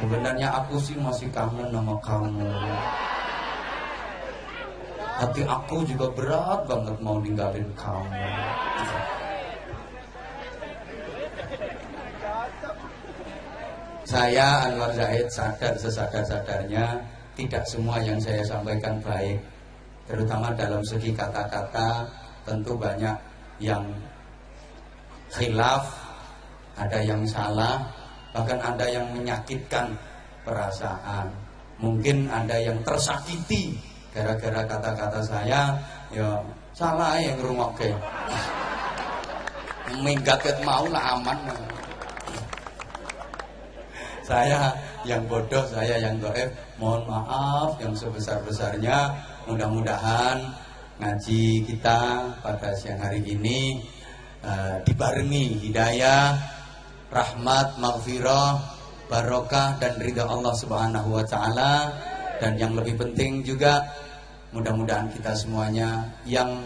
Sebenarnya aku sih masih kangen sama kamu. Hati aku juga berat banget mau ninggalin kamu. Saya Anwar Zaid sadar sesadar-sadarnya tidak semua yang saya sampaikan baik. Terutama dalam segi kata-kata tentu banyak yang khilaf, ada yang salah, bahkan ada yang menyakitkan perasaan. Mungkin ada yang tersakiti gara-gara kata-kata saya ya salah yang rumah ke minggat mau lah aman. Saya yang bodoh saya yang goib mohon maaf yang sebesar-besarnya. Mudah-mudahan ngaji kita pada siang hari ini uh, dibarengi hidayah rahmat, maghfirah, barokah dan ridha Allah Subhanahu wa taala dan yang lebih penting juga mudah-mudahan kita semuanya yang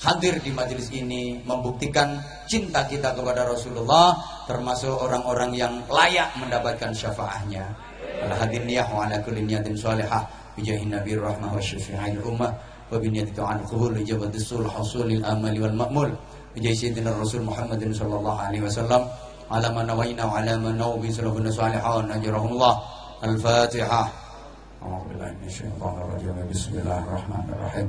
hadir di majelis ini membuktikan cinta kita kepada Rasulullah termasuk orang-orang yang layak mendapatkan syafaatnya. Al hadiniyah wa ala kulli niyatin salihah bi jahin nabi rahmah wa syafi'il ummah wa bi niyati ta'al qubul ijabatis sul hasulil amali wal ma'mul bi sayyidina Rasul Muhammadin sallallahu alaihi wasallam على ما نوينا وعلى ما نوي سلفنا الصالحون. أجرهم الله. الفاتحة. أعوذ بالله من الشيطان الرجيم. بسم الله الرحمن الرحيم.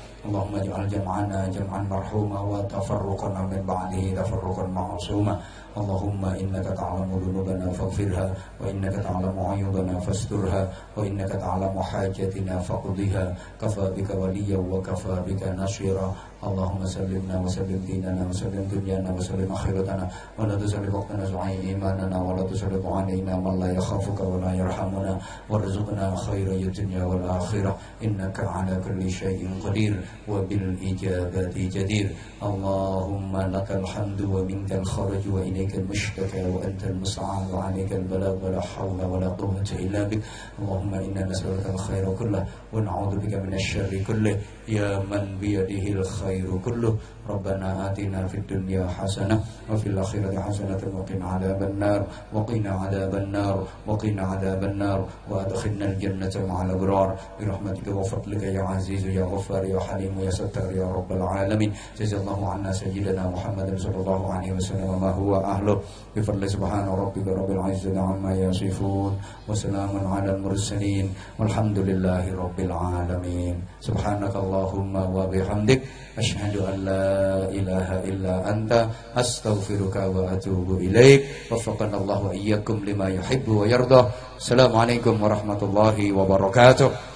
اللهم اجعل جمعنا جمعا مرحوما وتفرقنا من بعده تفرقا معصوما اللهم إنك تعلم ذنوبنا فاغفرها وإنك تعلم عيوبنا فاسترها وإنك تعلم حاجتنا فاقضها كفى بك وليا وكفى بك نصيرا اللهم سلمنا وسلم ديننا وسلم دنيانا وسلم آخرتنا ولا تسلم وقتنا سعي إيماننا ولا تسلم علينا من لا يخافك ولا يرحمنا وارزقنا خير الدنيا والآخرة إنك على كل شيء قدير وبالإجابة جدير. اللهم لك الحمد ومنك الخرج وإليك المشتكى وأنت المستعان وعليك البلاغ ولا حول ولا قوة إلا بك. اللهم إنا نسألك الخير كله ونعوذ بك من الشر كله. يا من بيده الخير كله ربنا آتنا في الدنيا حسنة وفي الآخرة حسنة وقنا عذاب النار وقنا عذاب النار وقنا عذاب النار وأدخلنا الجنة مع الأبرار. برحمتك وفضلك يا عزيز يا غفار يا حليم يا ستار يا رب العالمين. جزا الله عنا سيدنا محمد صلى الله عليه وسلم ما هو أهله. بفضل سبحان ربك رب العزة عما يصفون وسلام على المرسلين والحمد لله رب العالمين. سبحانك اللهم وبحمدك Asyhadu an la wa atubu Allah wa iyyakum lima yuhibbu wa yarda. Assalamualaikum warahmatullahi wabarakatuh.